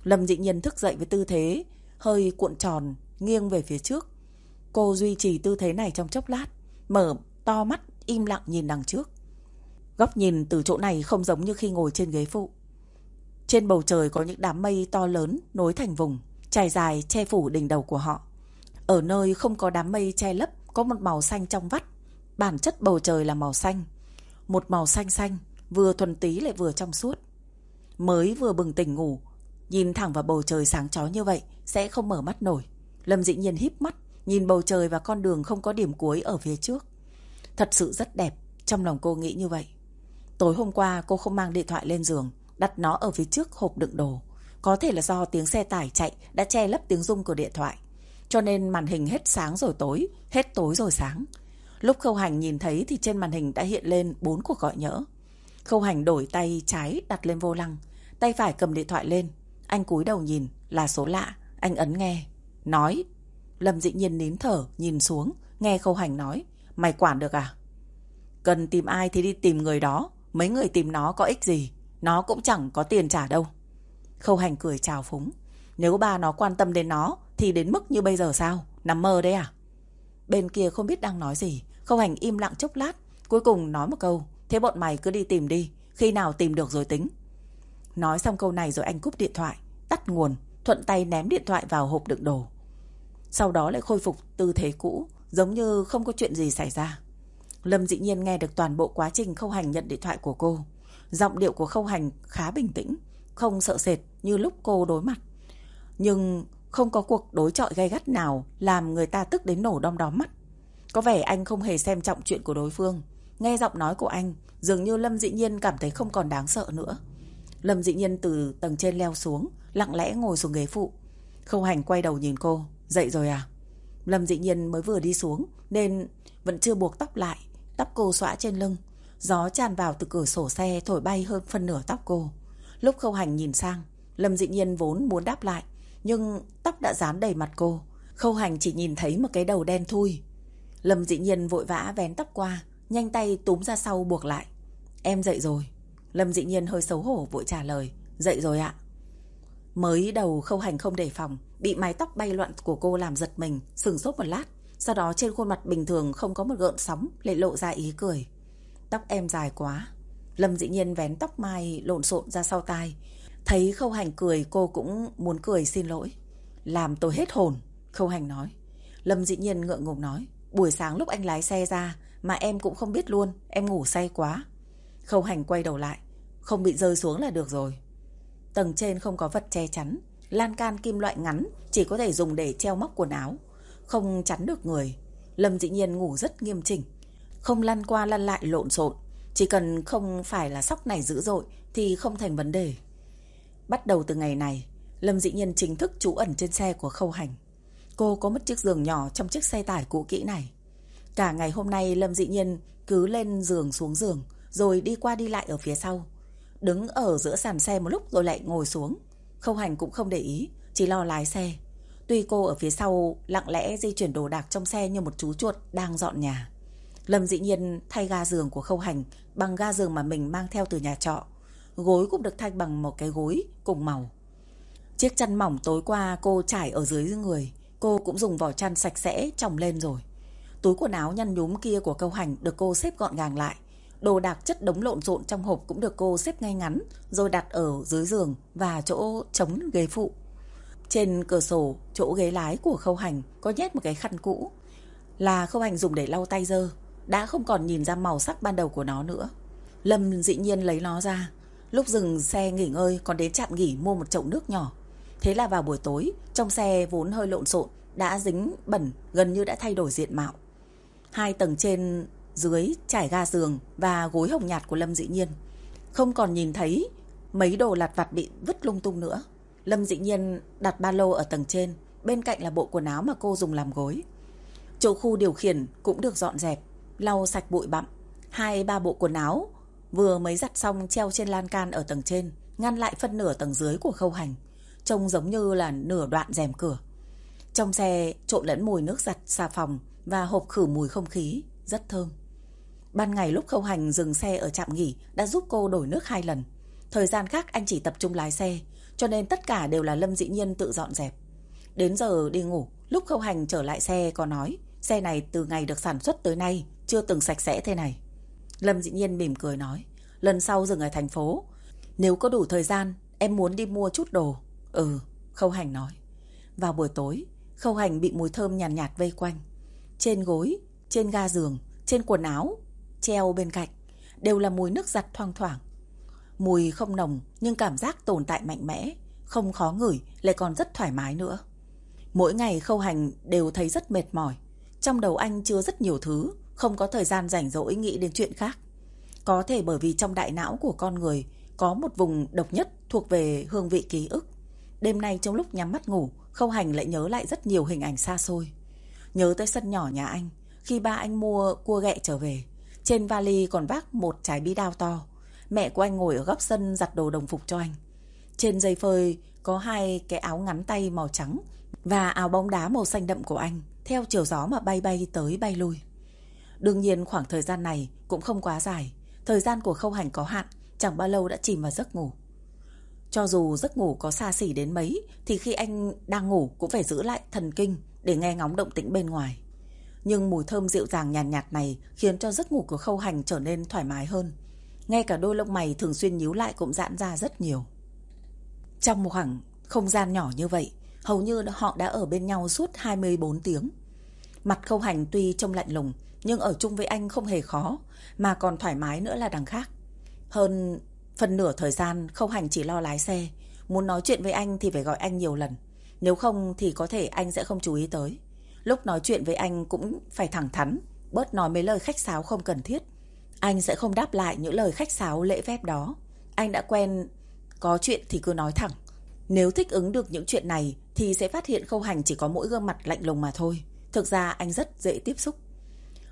[SPEAKER 1] Lâm dị nhiên thức dậy với tư thế hơi cuộn tròn, nghiêng về phía trước. Cô duy trì tư thế này trong chốc lát, mở to mắt im lặng nhìn đằng trước. Góc nhìn từ chỗ này không giống như khi ngồi trên ghế phụ. Trên bầu trời có những đám mây to lớn nối thành vùng, trải dài che phủ đỉnh đầu của họ. Ở nơi không có đám mây che lấp có một màu xanh trong vắt. Bản chất bầu trời là màu xanh. Một màu xanh xanh, vừa thuần tí lại vừa trong suốt. Mới vừa bừng tỉnh ngủ, nhìn thẳng vào bầu trời sáng chói như vậy sẽ không mở mắt nổi. Lâm dĩ nhiên híp mắt, nhìn bầu trời và con đường không có điểm cuối ở phía trước. Thật sự rất đẹp, trong lòng cô nghĩ như vậy. Tối hôm qua cô không mang điện thoại lên giường, đặt nó ở phía trước hộp đựng đồ. Có thể là do tiếng xe tải chạy đã che lấp tiếng rung của điện thoại. Cho nên màn hình hết sáng rồi tối, hết tối rồi sáng. Lúc Khâu Hành nhìn thấy thì trên màn hình đã hiện lên bốn cuộc gọi nhỡ. Khâu Hành đổi tay trái đặt lên vô lăng, tay phải cầm điện thoại lên. Anh cúi đầu nhìn, là số lạ, anh ấn nghe. Nói. Lâm dị nhiên nín thở, nhìn xuống, nghe Khâu Hành nói. Mày quản được à? Cần tìm ai thì đi tìm người đó, mấy người tìm nó có ích gì, nó cũng chẳng có tiền trả đâu. Khâu Hành cười chào phúng. Nếu ba nó quan tâm đến nó, thì đến mức như bây giờ sao? Nằm mơ đấy à? Bên kia không biết đang nói gì. Khâu hành im lặng chốc lát. Cuối cùng nói một câu. Thế bọn mày cứ đi tìm đi. Khi nào tìm được rồi tính. Nói xong câu này rồi anh cúp điện thoại. Tắt nguồn. Thuận tay ném điện thoại vào hộp đựng đồ. Sau đó lại khôi phục tư thế cũ. Giống như không có chuyện gì xảy ra. Lâm dĩ nhiên nghe được toàn bộ quá trình khâu hành nhận điện thoại của cô. Giọng điệu của khâu hành khá bình tĩnh. Không sợ sệt như lúc cô đối mặt. Nhưng không có cuộc đối chọi gay gắt nào làm người ta tức đến nổ đom đóm mắt. Có vẻ anh không hề xem trọng chuyện của đối phương. Nghe giọng nói của anh, dường như Lâm Dĩ Nhiên cảm thấy không còn đáng sợ nữa. Lâm Dĩ Nhiên từ tầng trên leo xuống, lặng lẽ ngồi xuống ghế phụ. Khâu hành quay đầu nhìn cô, dậy rồi à? Lâm Dĩ Nhiên mới vừa đi xuống, nên vẫn chưa buộc tóc lại, tóc cô xõa trên lưng. Gió tràn vào từ cửa sổ xe thổi bay hơn phân nửa tóc cô. Lúc khâu hành nhìn sang, Lâm Dĩ Nhiên vốn muốn đáp lại, nhưng tóc đã dán đầy mặt cô. Khâu hành chỉ nhìn thấy một cái đầu đen thui. Lâm dĩ nhiên vội vã vén tóc qua, nhanh tay túm ra sau buộc lại. Em dậy rồi. Lâm dĩ nhiên hơi xấu hổ vội trả lời. Dậy rồi ạ. Mới đầu khâu hành không đề phòng, bị mái tóc bay loạn của cô làm giật mình, sừng sốt một lát. Sau đó trên khuôn mặt bình thường không có một gợn sóng, lại lộ ra ý cười. Tóc em dài quá. Lâm dĩ nhiên vén tóc mai lộn xộn ra sau tai, Thấy Khâu Hành cười cô cũng muốn cười xin lỗi. Làm tôi hết hồn, Khâu Hành nói. Lâm dĩ nhiên ngượng ngùng nói. Buổi sáng lúc anh lái xe ra mà em cũng không biết luôn, em ngủ say quá. Khâu Hành quay đầu lại. Không bị rơi xuống là được rồi. Tầng trên không có vật che chắn. Lan can kim loại ngắn chỉ có thể dùng để treo móc quần áo. Không chắn được người. Lâm dĩ nhiên ngủ rất nghiêm chỉnh. Không lăn qua lăn lại lộn xộn. Chỉ cần không phải là sóc này dữ dội thì không thành vấn đề. Bắt đầu từ ngày này, Lâm Dĩ Nhân chính thức trú ẩn trên xe của Khâu Hành. Cô có một chiếc giường nhỏ trong chiếc xe tải cũ kỹ này. Cả ngày hôm nay Lâm Dĩ Nhân cứ lên giường xuống giường, rồi đi qua đi lại ở phía sau. Đứng ở giữa sàn xe một lúc rồi lại ngồi xuống. Khâu Hành cũng không để ý, chỉ lo lái xe. Tuy cô ở phía sau lặng lẽ di chuyển đồ đạc trong xe như một chú chuột đang dọn nhà. Lâm dĩ nhiên thay ga giường của khâu hành bằng ga giường mà mình mang theo từ nhà trọ gối cũng được thay bằng một cái gối cùng màu. Chiếc chăn mỏng tối qua cô trải ở dưới người, cô cũng dùng vỏ chăn sạch sẽ trồng lên rồi. Túi quần áo nhăn nhúm kia của câu hành được cô xếp gọn gàng lại. Đồ đạc chất đống lộn xộn trong hộp cũng được cô xếp ngay ngắn, rồi đặt ở dưới giường và chỗ chống ghế phụ. Trên cửa sổ, chỗ ghế lái của khâu hành có nhét một cái khăn cũ. Là khâu hành dùng để lau tay dơ, đã không còn nhìn ra màu sắc ban đầu của nó nữa. Lâm dĩ nhiên lấy nó ra, Lúc dừng xe nghỉ ngơi còn đến trạm nghỉ mua một chậu nước nhỏ. Thế là vào buổi tối, trong xe vốn hơi lộn xộn, đã dính bẩn, gần như đã thay đổi diện mạo. Hai tầng trên dưới trải ga giường và gối hồng nhạt của Lâm Dĩ Nhiên. Không còn nhìn thấy mấy đồ lặt vặt bị vứt lung tung nữa. Lâm Dĩ Nhiên đặt ba lô ở tầng trên, bên cạnh là bộ quần áo mà cô dùng làm gối. Chỗ khu điều khiển cũng được dọn dẹp, lau sạch bụi bặm. Hai ba bộ quần áo Vừa mới giặt xong treo trên lan can ở tầng trên, ngăn lại phân nửa tầng dưới của khâu hành. Trông giống như là nửa đoạn rèm cửa. Trong xe trộn lẫn mùi nước giặt, xà phòng và hộp khử mùi không khí, rất thơm. Ban ngày lúc khâu hành dừng xe ở trạm nghỉ đã giúp cô đổi nước hai lần. Thời gian khác anh chỉ tập trung lái xe, cho nên tất cả đều là Lâm Dĩ Nhiên tự dọn dẹp. Đến giờ đi ngủ, lúc khâu hành trở lại xe có nói, Xe này từ ngày được sản xuất tới nay chưa từng sạch sẽ thế này. Lâm Dĩ Nhiên mỉm cười nói. Lần sau dừng ở thành phố. Nếu có đủ thời gian, em muốn đi mua chút đồ. Ừ, Khâu Hành nói. Vào buổi tối, Khâu Hành bị mùi thơm nhàn nhạt, nhạt vây quanh. Trên gối, trên ga giường, trên quần áo, treo bên cạnh, đều là mùi nước giặt thoang thoảng. Mùi không nồng nhưng cảm giác tồn tại mạnh mẽ, không khó ngửi lại còn rất thoải mái nữa. Mỗi ngày Khâu Hành đều thấy rất mệt mỏi. Trong đầu anh chứa rất nhiều thứ, không có thời gian rảnh rỗi nghĩ đến chuyện khác. Có thể bởi vì trong đại não của con người có một vùng độc nhất thuộc về hương vị ký ức. Đêm nay trong lúc nhắm mắt ngủ, Khâu Hành lại nhớ lại rất nhiều hình ảnh xa xôi. Nhớ tới sân nhỏ nhà anh, khi ba anh mua cua ghẹ trở về. Trên vali còn vác một trái bí đao to. Mẹ của anh ngồi ở góc sân giặt đồ đồng phục cho anh. Trên dây phơi có hai cái áo ngắn tay màu trắng và áo bóng đá màu xanh đậm của anh theo chiều gió mà bay bay tới bay lui. Đương nhiên khoảng thời gian này cũng không quá dài. Thời gian của khâu hành có hạn, chẳng bao lâu đã chìm vào giấc ngủ. Cho dù giấc ngủ có xa xỉ đến mấy thì khi anh đang ngủ cũng phải giữ lại thần kinh để nghe ngóng động tĩnh bên ngoài. Nhưng mùi thơm dịu dàng nhàn nhạt, nhạt này khiến cho giấc ngủ của khâu hành trở nên thoải mái hơn. Ngay cả đôi lông mày thường xuyên nhíu lại cũng giãn ra rất nhiều. Trong một khoảng không gian nhỏ như vậy, hầu như họ đã ở bên nhau suốt 24 tiếng. Mặt khâu hành tuy trông lạnh lùng, nhưng ở chung với anh không hề khó, mà còn thoải mái nữa là đằng khác. Hơn phần nửa thời gian khâu hành chỉ lo lái xe, muốn nói chuyện với anh thì phải gọi anh nhiều lần. Nếu không thì có thể anh sẽ không chú ý tới. Lúc nói chuyện với anh cũng phải thẳng thắn, bớt nói mấy lời khách sáo không cần thiết. Anh sẽ không đáp lại những lời khách sáo lễ phép đó. Anh đã quen có chuyện thì cứ nói thẳng. Nếu thích ứng được những chuyện này thì sẽ phát hiện khâu hành chỉ có mỗi gương mặt lạnh lùng mà thôi. Thực ra anh rất dễ tiếp xúc.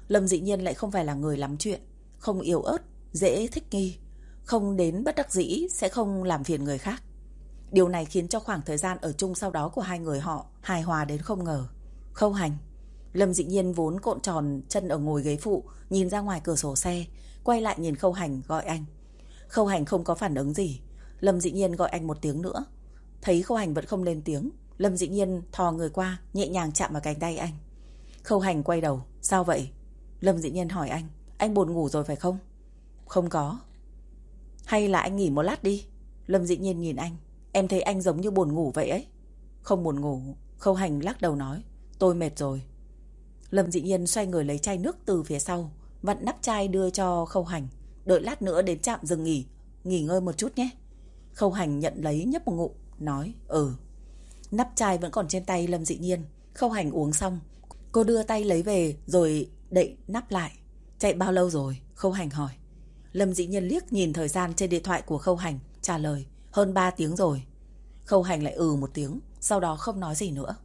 [SPEAKER 1] Lâm dĩ nhiên lại không phải là người lắm chuyện, không yếu ớt, dễ thích nghi. Không đến bất đắc dĩ sẽ không làm phiền người khác. Điều này khiến cho khoảng thời gian ở chung sau đó của hai người họ hài hòa đến không ngờ. Khâu hành. Lâm dĩ nhiên vốn cộn tròn chân ở ngồi ghế phụ, nhìn ra ngoài cửa sổ xe, quay lại nhìn khâu hành gọi anh. Khâu hành không có phản ứng gì. Lâm dĩ nhiên gọi anh một tiếng nữa. Thấy khâu hành vẫn không lên tiếng. Lâm dĩ nhiên thò người qua, nhẹ nhàng chạm vào cánh tay anh. Khâu hành quay đầu. Sao vậy? Lâm dĩ nhiên hỏi anh. Anh buồn ngủ rồi phải không? Không có. Hay là anh nghỉ một lát đi? Lâm dĩ nhiên nhìn anh. Em thấy anh giống như buồn ngủ vậy ấy. Không buồn ngủ. Khâu hành lắc đầu nói. Tôi mệt rồi. Lâm dĩ nhiên xoay người lấy chai nước từ phía sau. Vặn nắp chai đưa cho khâu hành. Đợi lát nữa đến trạm dừng nghỉ. Nghỉ ngơi một chút nhé. Khâu hành nhận lấy nhấp một ngụm. Nói. Ừ. Nắp chai vẫn còn trên tay Lâm dĩ nhiên. Khâu hành uống xong. Cô đưa tay lấy về, rồi đậy nắp lại. Chạy bao lâu rồi? Khâu hành hỏi. Lâm dĩ Nhân liếc nhìn thời gian trên điện thoại của khâu hành. Trả lời. Hơn 3 tiếng rồi. Khâu hành lại ừ một tiếng. Sau đó không nói gì nữa.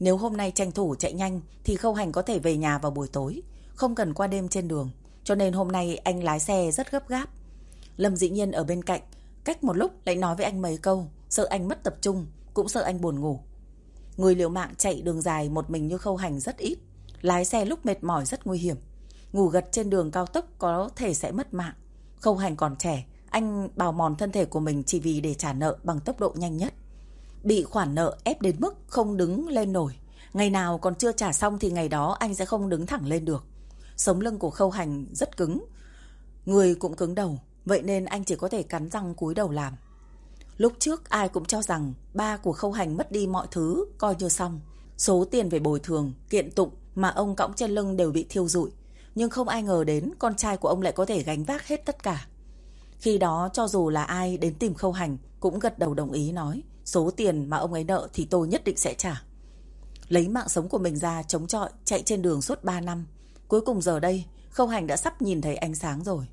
[SPEAKER 1] Nếu hôm nay tranh thủ chạy nhanh thì Khâu Hành có thể về nhà vào buổi tối, không cần qua đêm trên đường. Cho nên hôm nay anh lái xe rất gấp gáp. Lâm dĩ nhiên ở bên cạnh, cách một lúc lại nói với anh mấy câu, sợ anh mất tập trung, cũng sợ anh buồn ngủ. Người liều mạng chạy đường dài một mình như Khâu Hành rất ít. Lái xe lúc mệt mỏi rất nguy hiểm. Ngủ gật trên đường cao tốc có thể sẽ mất mạng. Khâu Hành còn trẻ, anh bào mòn thân thể của mình chỉ vì để trả nợ bằng tốc độ nhanh nhất. Bị khoản nợ ép đến mức không đứng lên nổi. Ngày nào còn chưa trả xong thì ngày đó anh sẽ không đứng thẳng lên được. Sống lưng của khâu hành rất cứng. Người cũng cứng đầu. Vậy nên anh chỉ có thể cắn răng cúi đầu làm. Lúc trước ai cũng cho rằng ba của khâu hành mất đi mọi thứ coi như xong. Số tiền về bồi thường, kiện tụng mà ông cõng trên lưng đều bị thiêu rụi. Nhưng không ai ngờ đến con trai của ông lại có thể gánh vác hết tất cả. Khi đó cho dù là ai đến tìm khâu hành cũng gật đầu đồng ý nói số tiền mà ông ấy nợ thì tôi nhất định sẽ trả. Lấy mạng sống của mình ra chống chọi chạy trên đường suốt 3 năm. Cuối cùng giờ đây, Khâu Hành đã sắp nhìn thấy ánh sáng rồi.